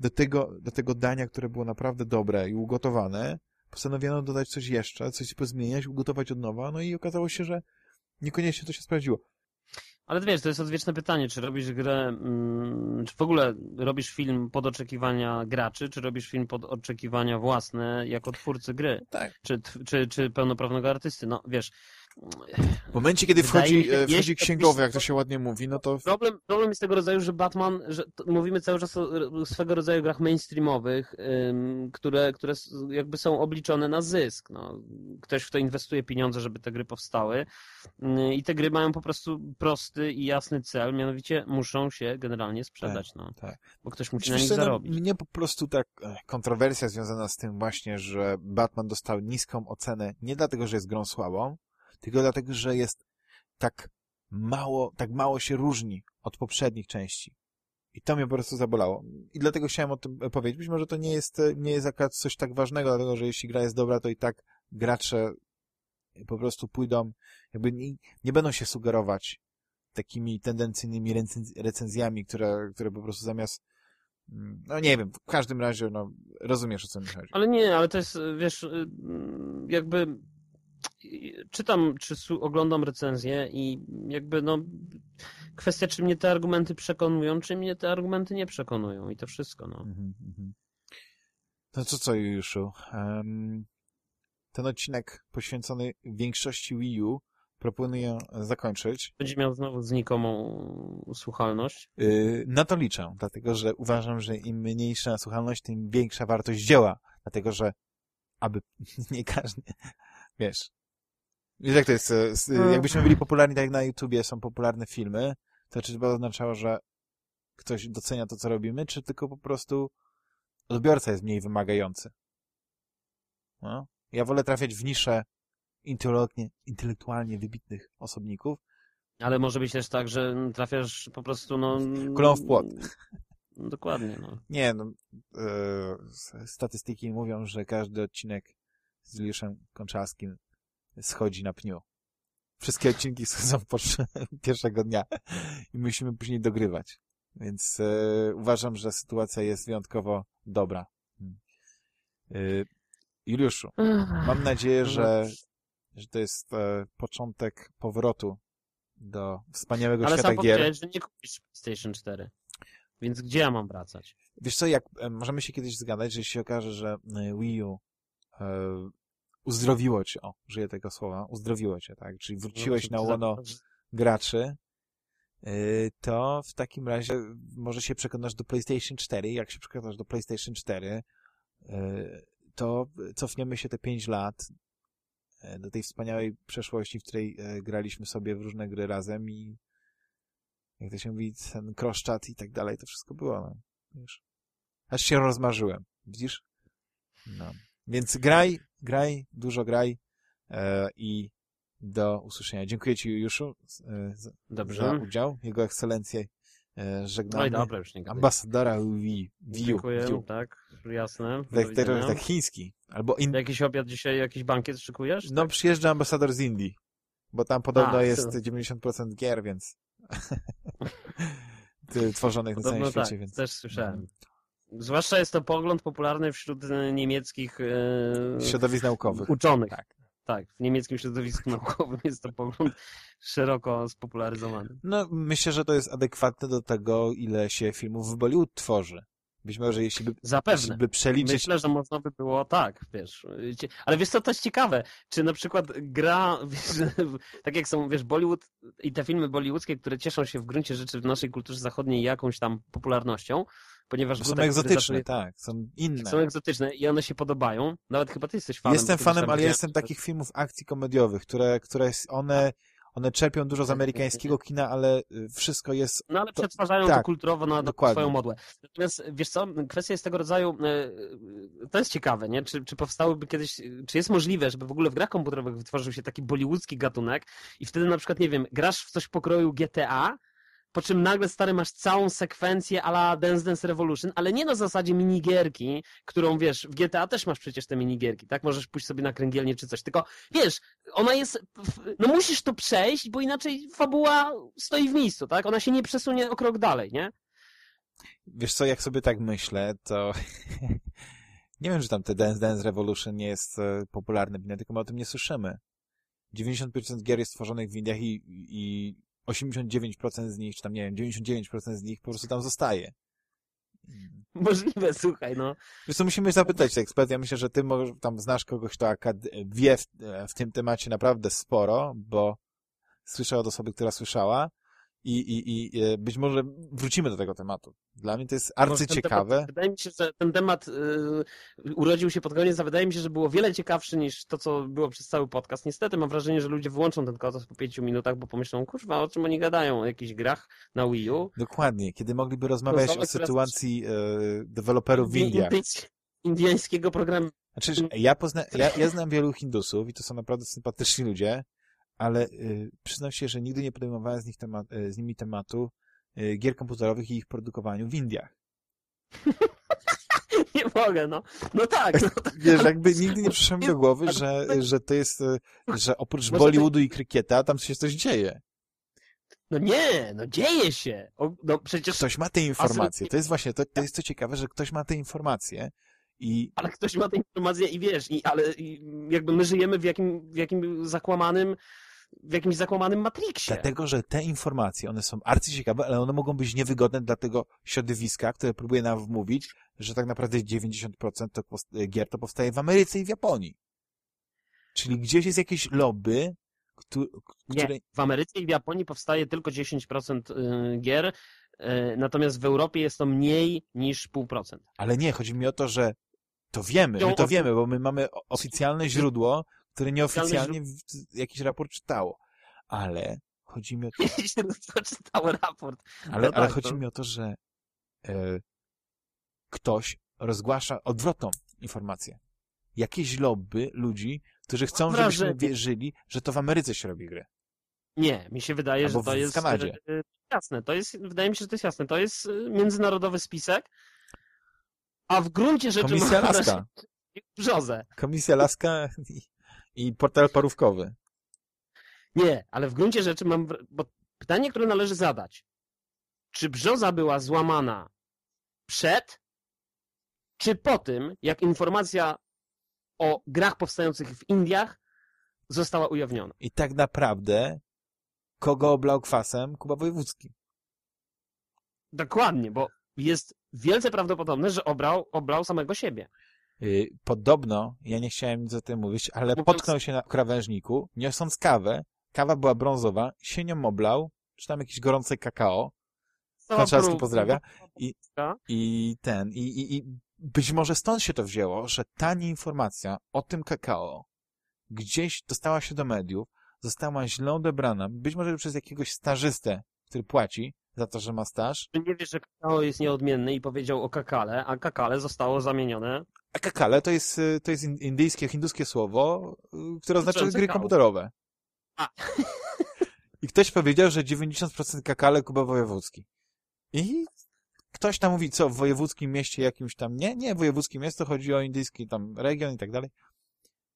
do tego, do tego dania, które było naprawdę dobre i ugotowane, postanowiono dodać coś jeszcze, coś pozmieniać, ugotować od nowa, no i okazało się, że niekoniecznie to się sprawdziło. Ale wiesz, to jest odwieczne pytanie, czy robisz grę, mm, czy w ogóle robisz film pod oczekiwania graczy, czy robisz film pod oczekiwania własne jako twórcy gry? Tak. Czy, czy, czy pełnoprawnego artysty? No wiesz, w momencie, kiedy wchodzi, się, e, wchodzi księgowy, jak to się ładnie mówi, no to... Problem, problem jest tego rodzaju, że Batman, że mówimy cały czas o swego rodzaju grach mainstreamowych, ym, które, które jakby są obliczone na zysk. No. Ktoś w to inwestuje pieniądze, żeby te gry powstały yy, i te gry mają po prostu prosty i jasny cel, mianowicie muszą się generalnie sprzedać. Tak, no. tak. Bo ktoś musi na nich no, zarobić. Mnie po prostu tak e, kontrowersja związana z tym właśnie, że Batman dostał niską ocenę nie dlatego, że jest grą słabą, tylko dlatego, że jest tak mało, tak mało się różni od poprzednich części. I to mnie po prostu zabolało. I dlatego chciałem o tym powiedzieć. Być może to nie jest, nie jest akurat coś tak ważnego, dlatego że jeśli gra jest dobra, to i tak gracze po prostu pójdą, jakby nie, nie będą się sugerować takimi tendencyjnymi recenzjami, które, które po prostu zamiast mm, no nie wiem, w każdym razie, no rozumiesz o co mi chodzi. Ale nie, ale to jest, wiesz, y, jakby czytam, czy oglądam recenzję i jakby no kwestia, czy mnie te argumenty przekonują, czy mnie te argumenty nie przekonują i to wszystko, no. Mm -hmm. No co, co Juszu? Um, ten odcinek poświęcony większości Wii U proponuję zakończyć. Będzie miał znowu znikomą słuchalność? Yy, na to liczę, dlatego że uważam, że im mniejsza słuchalność, tym większa wartość dzieła, dlatego że aby nie każdy, wiesz, Wiesz jak to jest, e, no. jakbyśmy byli popularni, tak jak na YouTubie są popularne filmy, to czy to oznaczało, że ktoś docenia to, co robimy, czy tylko po prostu odbiorca jest mniej wymagający? No. Ja wolę trafiać w niszę intelektualnie, intelektualnie wybitnych osobników. Ale może być też tak, że trafiasz po prostu, no... Kulą w płot. Dokładnie, no. Nie, no, yy, statystyki mówią, że każdy odcinek z Juliuszem Konczalskim schodzi na pniu. Wszystkie odcinki po pierwszego dnia i musimy później dogrywać. Więc e, uważam, że sytuacja jest wyjątkowo dobra. E, Juliuszu, mam nadzieję, że, że to jest e, początek powrotu do wspaniałego Ale świata sam gier. że nie kupisz PlayStation 4. Więc gdzie ja mam wracać? Wiesz co, jak e, możemy się kiedyś zgadać, że jeśli się okaże, że e, Wii U e, uzdrowiło cię, o, żyję tego słowa, uzdrowiło cię, tak? Czyli wróciłeś No, na łono graczy, y, to w takim razie może się przekonasz do PlayStation 4. Jak się przekonasz do PlayStation 4, y, to cofniemy się te 5 lat y, do tej wspaniałej przeszłości, w której graliśmy sobie w różne gry razem i jak to się mówi, ten cross-chat i tak dalej, to wszystko było, no. Wiesz. Aż się rozmarzyłem. Widzisz? No. Więc graj, graj, dużo graj e, i do usłyszenia. Dziękuję Ci, Juszu, e, za, za Dobrze. udział. Jego ekscelencję e, No żegnamy. i dobra, już nie gadaj. Ambasadora Wii. Dziękuję, Wii tak, jasne. Tak, tak, tak chiński. Albo in... Jakiś obiad dzisiaj, jakiś bankiet szykujesz? No przyjeżdża ambasador z Indii, bo tam podobno A, jest to- 90% gier, więc tworzonych na całym Podobno świecie, tak, więc też słyszałem. Zwłaszcza jest to pogląd popularny wśród e, niemieckich e, środowisk naukowych. uczonych. Tak. Tak, w niemieckim środowisku naukowym jest to pogląd szeroko spopularyzowany. No, myślę, że to jest adekwatne do tego, ile się filmów w Bollywood tworzy. Być może jeśli by, Zapewne. by przeliczyć... Myślę, że można by było tak, wiesz. Ale wiesz co, to jest ciekawe. Czy na przykład gra, wiesz, tak jak są, wiesz, Bollywood i te filmy bollywoodzkie, które cieszą się w gruncie rzeczy w naszej kulturze zachodniej jakąś tam popularnością, ponieważ Bo są egzotyczne, tak, są inne. Są egzotyczne i one się podobają. Nawet chyba ty jesteś fanem. Jestem fanem, ale ja jestem takich filmów akcji komediowych, które, które one, one czerpią dużo z amerykańskiego kina, ale y, wszystko jest... No ale to- przetwarzają tak, to kulturowo na, dokładnie. swoją modłę. Natomiast wiesz co, kwestia jest tego rodzaju, e, to jest ciekawe, nie? Czy, czy powstałyby kiedyś, czy jest możliwe, żeby w ogóle w grach komputerowych wytworzył się taki bollywoodzki gatunek i wtedy na przykład, nie wiem, grasz w coś pokroju GTA, po czym nagle stary masz całą sekwencję a la Dance Dance Revolution, ale nie na zasadzie minigierki, którą wiesz, w GTA też masz przecież te minigierki, tak? Możesz pójść sobie na kręgielnię czy coś, tylko wiesz, ona jest, no musisz to przejść, bo inaczej fabuła stoi w miejscu, tak? Ona się nie przesunie o krok dalej, nie? Wiesz co, jak sobie tak myślę, to... nie wiem, czy tam te Dance Dance Revolution nie jest e, popularny w Indiach, tylko my o tym nie słyszymy. 90% gier jest tworzonych w Indiach i, i 89% z nich, czy tam nie wiem, 99% z nich po prostu tam zostaje. Możliwe, słuchaj, no. Wiesz co, musimy zapytać ekspert. Ja myślę, że ty może tam znasz kogoś, kto wie w, w tym temacie naprawdę sporo, bo słyszę od osoby, która słyszała i, i, i e, być może wrócimy do tego tematu. Dla mnie to jest arcyciekawe. Temat, wydaje mi się, że ten temat y, urodził się pod koniec, a wydaje mi się, że było wiele ciekawszy niż to, co było przez cały podcast. Niestety mam wrażenie, że ludzie wyłączą ten podcast po pięciu minutach, bo pomyślą, kurwa, o czym oni gadają? O jakichś grach na Wii U? Dokładnie. Kiedy mogliby rozmawiać o sytuacji e, deweloperów w Indi- Indiach. indyjs- Indyjskiego programu. Znaczy, ja, pozna, ja, ja znam wielu Hindusów i to są naprawdę sympatyczni ludzie, ale y, przyznam się, że nigdy nie podejmowałem z, nich temat, y, z nimi tematu y, gier komputerowych i ich produkowaniu w Indiach. Nie mogę, no. No tak, no tak. Wiesz, jakby nigdy nie przyszło mi do głowy, że, że to jest, y, że oprócz Może Bollywoodu i krykieta tam się coś dzieje. No nie, no dzieje się. O, no przecież, Ktoś ma te informacje. To jest właśnie, to, to jest co ciekawe, że ktoś ma te informacje i ale ktoś ma tę informację i wiesz, i, ale i, jakby my żyjemy w jakim, w jakim zakłamanym, w jakimś zakłamanym Matrixie. dlatego, że te informacje, one są arcyciekawe, ale one mogą być niewygodne dla tego środowiska, które próbuje nam wmówić, że tak naprawdę 90% to post- gier to powstaje w Ameryce i w Japonii. Czyli gdzieś jest jakieś lobby, któ- które... Nie, w Ameryce i w Japonii powstaje tylko 10% y, gier, y, natomiast w Europie jest to mniej niż 0,5%. Ale nie, chodzi mi o to, że to wiemy, my to wiemy, bo my mamy oficjalne źródło, które nieoficjalnie jakiś raport czytało. Ale chodzi mi o to, Jeśli czytały raport. ale, No ale tak, chodzi to- mi o to, że e, ktoś rozgłasza odwrotną informację. Jakieś lobby ludzi, którzy chcą, żebyśmy wierzyli, że to w Ameryce się robi gry. Nie, mi się wydaje, Albo że to w- jest Kanadzie. y, jasne. To jest, wydaje mi się, że to jest jasne. To jest międzynarodowy spisek, a w gruncie rzeczy Komisja Laska. brzozę. Komisja Laska i, portal parówkowy. Nie, ale w gruncie rzeczy mam, bo pytanie, które należy zadać. Czy brzoza była złamana przed, czy po tym, jak informacja o grach powstających w Indiach została ujawniona? I tak naprawdę kogo oblał kwasem? Kuba Wojewódzki. Dokładnie, bo jest wielce prawdopodobne, że obrał, oblał samego siebie. Yy, podobno, ja nie chciałem nic o tym mówić, ale potknął się na krawężniku, niosąc kawę, kawa była brązowa, się nią oblał, czy tam jakieś gorące kakao, Kaczarski pozdrawia, i, i ten, i, i, i być może stąd się to wzięło, że tania informacja o tym kakao gdzieś dostała się do mediów, została źle odebrana, być może przez jakiegoś stażystę, który płaci za to, że ma staż. Nie wiesz, że kakao jest nieodmienny i powiedział o kakale, a kakale zostało zamienione. A kakale to jest, y, to jest indyjskie, hinduskie słowo, y, które oznacza gry komputerowe. A. I ktoś powiedział, że 90% kakale Kuba Wojewódzki. I ktoś tam mówi, co, w wojewódzkim mieście jakimś tam, nie, nie, wojewódzkim miasto, chodzi o indyjski tam region i tak dalej.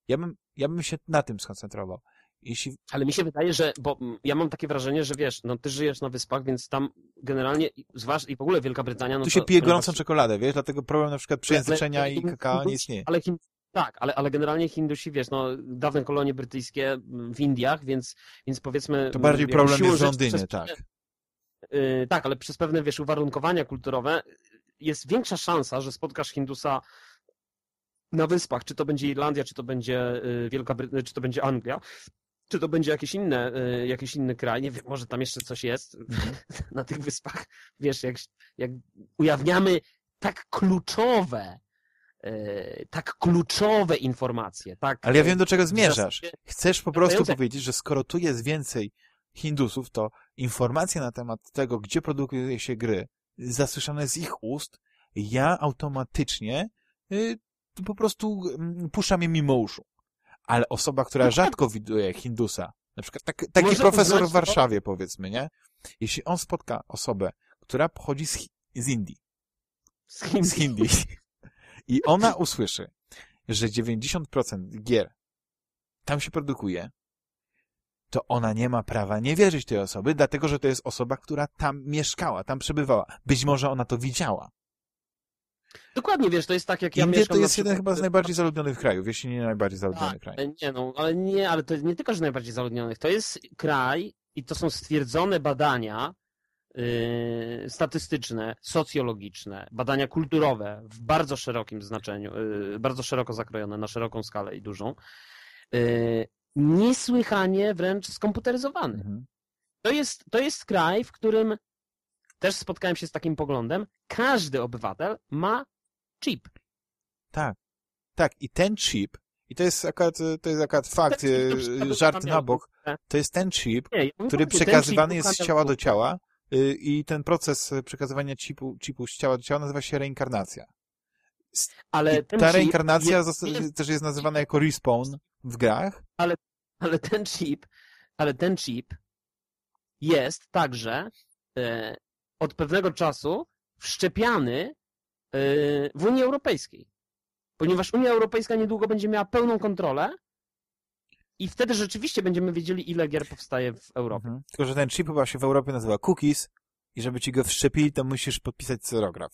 Ja bym, ja bym się na tym skoncentrował. Jeśli... Ale mi się wydaje, że, bo ja mam takie wrażenie, że wiesz, no ty żyjesz na wyspach, więc tam generalnie, zwłaszcza i w ogóle Wielka Brytania... No tu się to, pije gorącą czekoladę, wiesz, dlatego problem na przykład przejęzyczenia i kakao nie istnieje. Ale tak, ale, ale generalnie Hindusi, wiesz, no, dawne kolonie brytyjskie w Indiach, więc, więc powiedzmy... To bardziej problem jest w Londynie, tak. Yy, tak, ale przez pewne, wiesz, uwarunkowania kulturowe jest większa szansa, że spotkasz Hindusa na wyspach, czy to będzie Irlandia, czy to będzie y, Wielka Brytania, czy to będzie Anglia, czy to będzie jakieś inne, y, jakiś inny kraj, nie wiem, może tam jeszcze coś jest mhm. na tych wyspach. Wiesz, jak, jak ujawniamy tak kluczowe, y, tak kluczowe informacje. Tak, Ale ja wiem, do czego zmierzasz. Chcesz po prostu powiedzieć, że skoro tu jest więcej Hindusów, to informacja na temat tego, gdzie produkuje się gry, zasłyszane z ich ust, ja automatycznie y, po prostu y, puszczam je mimo uszu. Ale osoba, która rzadko widuje Hindusa, na przykład tak, taki Może profesor w Warszawie, powiedzmy, nie? Jeśli on spotka osobę, która pochodzi z, z Indii, z Hindi. z Hindi i ona usłyszy, że 90% gier tam się produkuje, to ona nie ma prawa nie wierzyć tej osoby, dlatego że to jest osoba, która tam mieszkała, tam przebywała. Być może ona to widziała. Dokładnie, wiesz, to jest tak jak ja Indie mieszkam... to jest jeden chyba z najbardziej zaludnionych krajów, jeśli nie najbardziej zaludniony kraj. Nie, no, ale nie, ale to nie tylko, że najbardziej zaludnionych. To jest kraj i to są stwierdzone badania yy, statystyczne, socjologiczne, badania kulturowe w bardzo szerokim znaczeniu, yy, bardzo szeroko zakrojone, na szeroką skalę i dużą. Yy, niesłychanie wręcz skomputeryzowany. Mhm. To, jest, to jest kraj, w którym też spotkałem się z takim poglądem, każdy obywatel ma chip. Tak, tak. I ten chip, i to jest akurat, to jest akurat fakt, e, żart na bok, to jest ten chip, nie, który przekazywany jest z ciała do ciała y, i ten proces przekazywania chipu, chipu z ciała do ciała nazywa się reinkarnacja. Ale ta reinkarnacja jest, jest, też jest nazywana jako respawn w grach. Ale, ale ten chip, ale ten chip jest także e, od pewnego czasu wszczepiany e, w Unii Europejskiej. Ponieważ Unia Europejska niedługo będzie miała pełną kontrolę i wtedy rzeczywiście będziemy wiedzieli, ile gier powstaje w Europie. Mhm. Tylko, że ten chip chyba się w Europie nazywa cookies i żeby ci go wszczepili, to musisz podpisać cyrograf.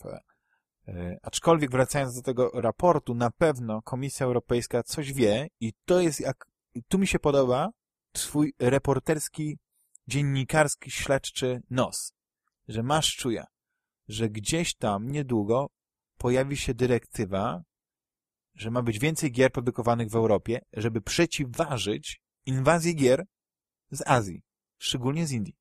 E, aczkolwiek wracając do tego raportu, na pewno Komisja Europejska coś wie i to jest jak, tu mi się podoba twój reporterski, dziennikarski, śledczy nos, że masz czuja, że gdzieś tam niedługo pojawi się dyrektywa, że ma być więcej gier produkowanych w Europie, żeby przeciwważyć inwazji gier z Azji, szczególnie z Indii.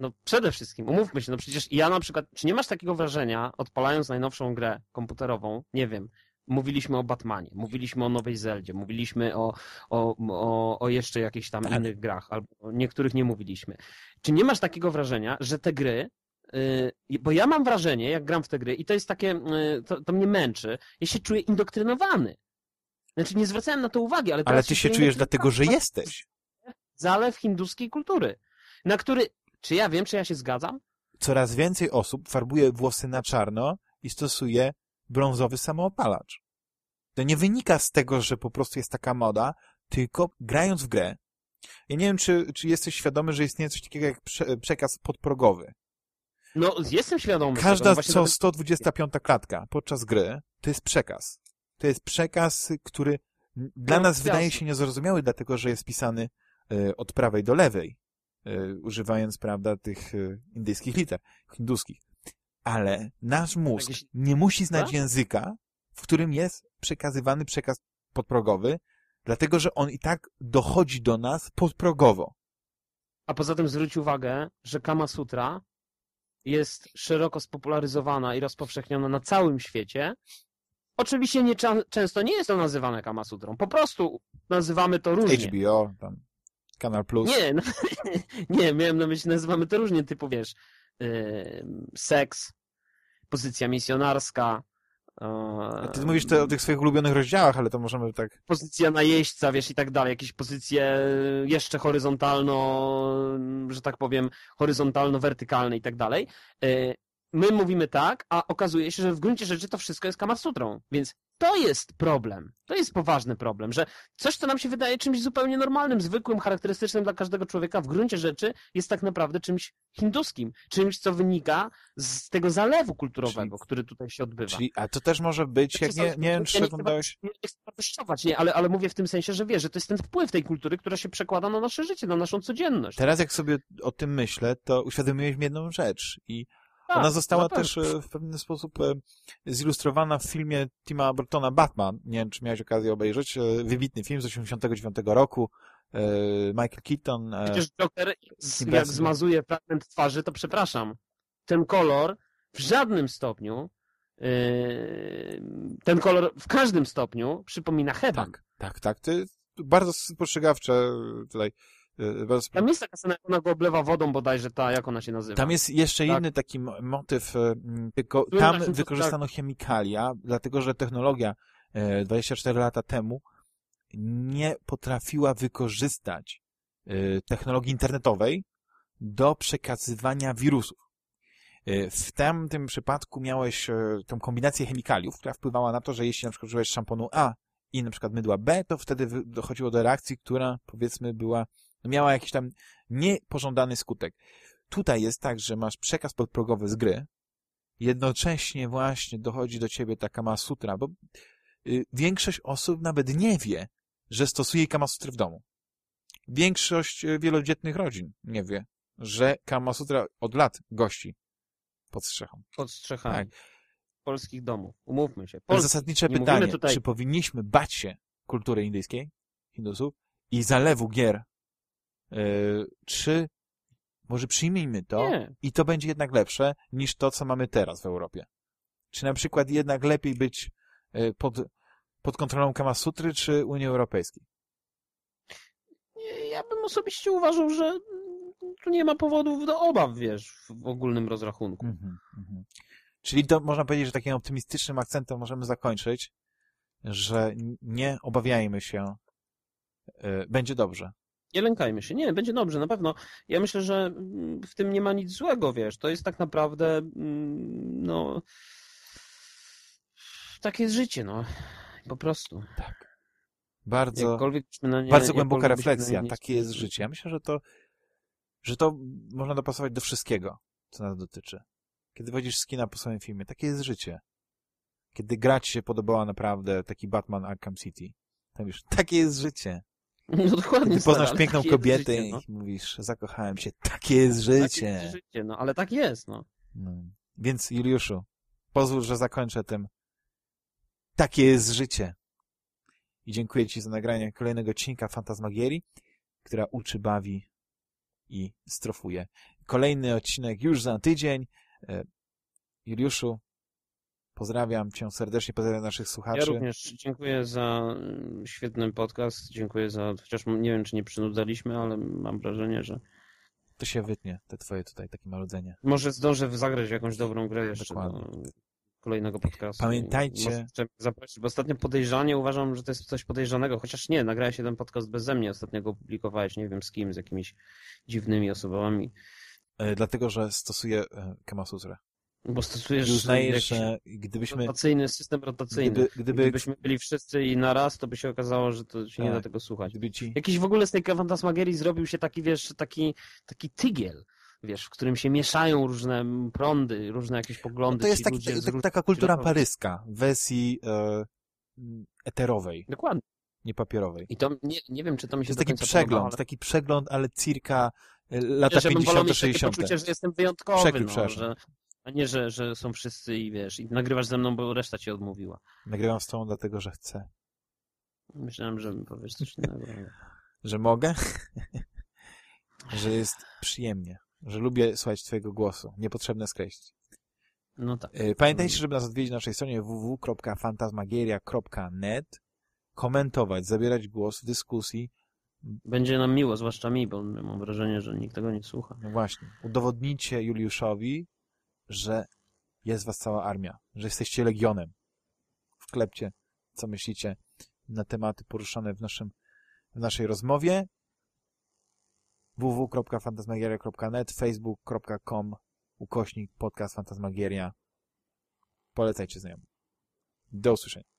No przede wszystkim, umówmy się, no przecież ja na przykład, czy nie masz takiego wrażenia, odpalając najnowszą grę komputerową, nie wiem, mówiliśmy o Batmanie, mówiliśmy o Nowej Zeldzie, mówiliśmy o, o, o, o jeszcze jakichś tam tak. innych grach, albo niektórych nie mówiliśmy. Czy nie masz takiego wrażenia, że te gry, bo ja mam wrażenie, jak gram w te gry i to jest takie, yy, to, to mnie męczy, ja się czuję indoktrynowany. Znaczy nie zwracałem na to uwagi, ale Ale ty się czujesz dlatego, że jesteś. Zalew hinduskiej kultury, na który czy ja wiem, czy ja się zgadzam? Coraz więcej osób farbuje włosy na czarno i stosuje brązowy samoopalacz. To nie wynika z tego, że po prostu jest taka moda, tylko grając w grę, Ja nie wiem, czy, czy jesteś świadomy, że istnieje coś takiego jak prze, przekaz podprogowy. No, jestem świadomy. Każda tego, co 125 klatka podczas gry to jest przekaz. To jest przekaz, który dla no, nas jasne. wydaje się niezrozumiały, dlatego że jest pisany y, od prawej do lewej, y, używając, prawda, tych y, indyjskich liter, hinduskich. Ale nasz mózg Jakieś... nie musi znać A? języka, w którym jest przekazywany przekaz podprogowy, dlatego że on i tak dochodzi do nas podprogowo. A poza tym zwróć uwagę, że Kama Sutra jest szeroko spopularyzowana i rozpowszechniona na całym świecie. Oczywiście nie, często nie jest to nazywane Kama Sutrą. Po prostu nazywamy to różnie. HBO, tam Kanal Plus. Nie, no, nie, miałem na myśli, nazywamy to różnie, typu wiesz, yy, seks, pozycja misjonarska, ty mówisz te, o tych swoich ulubionych rozdziałach, ale to możemy tak... Pozycja najeźdźca, wiesz, i tak dalej. Jakieś pozycje jeszcze horyzontalno, że tak powiem, horyzontalno-wertykalne i tak dalej. My mówimy tak, a okazuje się, że w gruncie rzeczy to wszystko jest kamasutrą. Więc to jest problem. To jest poważny problem, że coś, co nam się wydaje czymś zupełnie normalnym, zwykłym, charakterystycznym dla każdego człowieka, w gruncie rzeczy jest tak naprawdę czymś hinduskim, czymś, co wynika z tego zalewu kulturowego, czyli, który tutaj się odbywa. Czyli, a to też może być, jak nie, nie wiem, czy ja oglądałeś... Nie chcę nie, ale, ale mówię w tym sensie, że wiesz, że to jest ten wpływ tej kultury, która się przekłada na nasze życie, na naszą codzienność. Teraz jak sobie o tym myślę, to uświadomiłeś mi jedną rzecz i tak, Ona została też e, w pewien sposób e, zilustrowana w filmie Tima Burtona Batman. Nie wiem, czy miałeś okazję obejrzeć. E, wybitny film z 89 roku. Michael Keaton. Przecież Joker jak zmazuje fragment twarzy, to przepraszam. Ten kolor w żadnym stopniu ten kolor w każdym stopniu przypomina heban. Tak, tak, tak. To jest bardzo spostrzegawcze tutaj Y, bez... Tam jest taka scena, jak ona go oblewa wodą bodajże, ta, jak ona się nazywa. Tam jest jeszcze tak. inny taki motyw, y, tylko tam wykorzystano tak. chemikalia, dlatego że technologia 24 y, lata temu nie potrafiła wykorzystać technologii internetowej do przekazywania wirusów. W tamtym przypadku miałeś tą kombinację chemikaliów, która wpływała na to, że jeśli na przykład użyłeś szamponu A i na przykład mydła B, to wtedy dochodziło do reakcji, która powiedzmy była miała jakiś tam niepożądany skutek. Tutaj jest tak, że masz przekaz podprogowy z gry, jednocześnie właśnie dochodzi do ciebie ta Kamasutra, bo y, większość osób nawet nie wie, że stosuje Kamasutry w domu. Większość y, wielodzietnych rodzin nie wie, że Kamasutra od lat gości pod strzechą. Pod strzechami. Tak. Polskich domów. Umówmy się. Polski. Zasadnicze nie pytanie, tutaj... czy powinniśmy bać się kultury indyjskiej, Hindusów i zalewu gier czy może przyjmijmy to Nie. i to będzie jednak lepsze niż to, co mamy teraz w Europie? Czy na przykład jednak lepiej być e, pod, pod kontrolą Kamasutry czy Unii Europejskiej? Ja bym osobiście uważał, że tu nie ma powodów do obaw, wiesz, w ogólnym rozrachunku. Mhm, mhm. Czyli to można powiedzieć, że takim optymistycznym akcentem możemy zakończyć, że nie obawiajmy się, e, będzie dobrze. Nie lękajmy się. Nie, będzie dobrze, na pewno. Ja myślę, że mm, w tym nie ma nic złego, wiesz. To jest tak naprawdę, mm, no... Takie jest życie, no. Po prostu. Tak. Bardzo, nie, bardzo głęboka refleksja. Takie jest życie. Ja myślę, że to, że to można dopasować do wszystkiego, co nas dotyczy. Kiedy wchodzisz z kina po swoim filmie, takie jest życie. Kiedy grać się podobała naprawdę taki Batman Arkham City, to już takie jest życie. No dokładnie. Ty poznasz piękną kobietę życie, no. i mówisz, zakochałem się, takie jest życie. Takie jest życie, no ale tak jest, no. no. Więc Juliuszu, pozwól, że zakończę tym. Takie jest życie. I dziękuję Ci za nagranie kolejnego odcinka Fantasmagierii, która uczy, bawi i strofuje. Kolejny odcinek już za tydzień. E, Juliuszu, Pozdrawiam Cię serdecznie, pozdrawiam naszych słuchaczy. Ja również dziękuję za mm, świetny podcast, dziękuję za, chociaż nie wiem, czy nie przynudzaliśmy, ale mam wrażenie, że... To się wytnie, te Twoje tutaj takie maludzenie. Może zdążę zagrać jakąś dobrą grę jeszcze do kolejnego podcastu. Pamiętajcie... zaprosić, bo ostatnio podejrzanie uważam, że to jest coś podejrzanego, chociaż nie, nagrałeś ten podcast beze mnie, ostatnio go opublikowałeś, nie wiem z kim, z jakimiś dziwnymi osobami. E, dlatego, że stosuję e, Kamasutrę. Bo stosujesz uznajesz, że gdybyśmy... rotacyjny system rotacyjny. Gdyby, gdyby, Gdybyśmy byli wszyscy i na raz, to by się okazało, że to się nie Tak. da tego słuchać. gdyby ci... Jakiś w ogóle z tej fantasmagierii zrobił się taki, wiesz, taki, taki tygiel, wiesz, w którym się mieszają różne prądy, różne jakieś poglądy. No to jest taki, ludzie tak, taka kultura paryska w wersji e, eterowej, Dokładnie. nie papierowej. I to nie, nie wiem, czy to mi To się jest do taki przegląd, podoba, taki przegląd, ale circa e, ale lata że bym wolał 50 mieć takie 60 poczucie, że jestem wyjątkowy, Przekrój, no, że, a nie, że, że są wszyscy i wiesz, i nagrywasz ze mną, bo reszta cię odmówiła. Nagrywam z tobą dlatego, że chcę. Myślałem, że mi powiesz coś innego. Że mogę? że jest przyjemnie. Że lubię słuchać twojego głosu. Niepotrzebne skreślić. No tak. E, Pamiętajcie, żeby nas odwiedzić na naszej stronie www.fantasmagieria.net komentować, zabierać głos w dyskusji. Będzie nam miło, zwłaszcza mi, bo mam wrażenie, że nikt tego nie słucha. No właśnie. Udowodnijcie Juliuszowi, że jest was cała armia, że jesteście legionem. Wklepcie, co myślicie na tematy poruszane w, naszym, w naszej rozmowie. www.fantasmagieria.net facebook.com ukośnik podcast Fantasmagieria. Polecajcie znajomym. Do usłyszenia.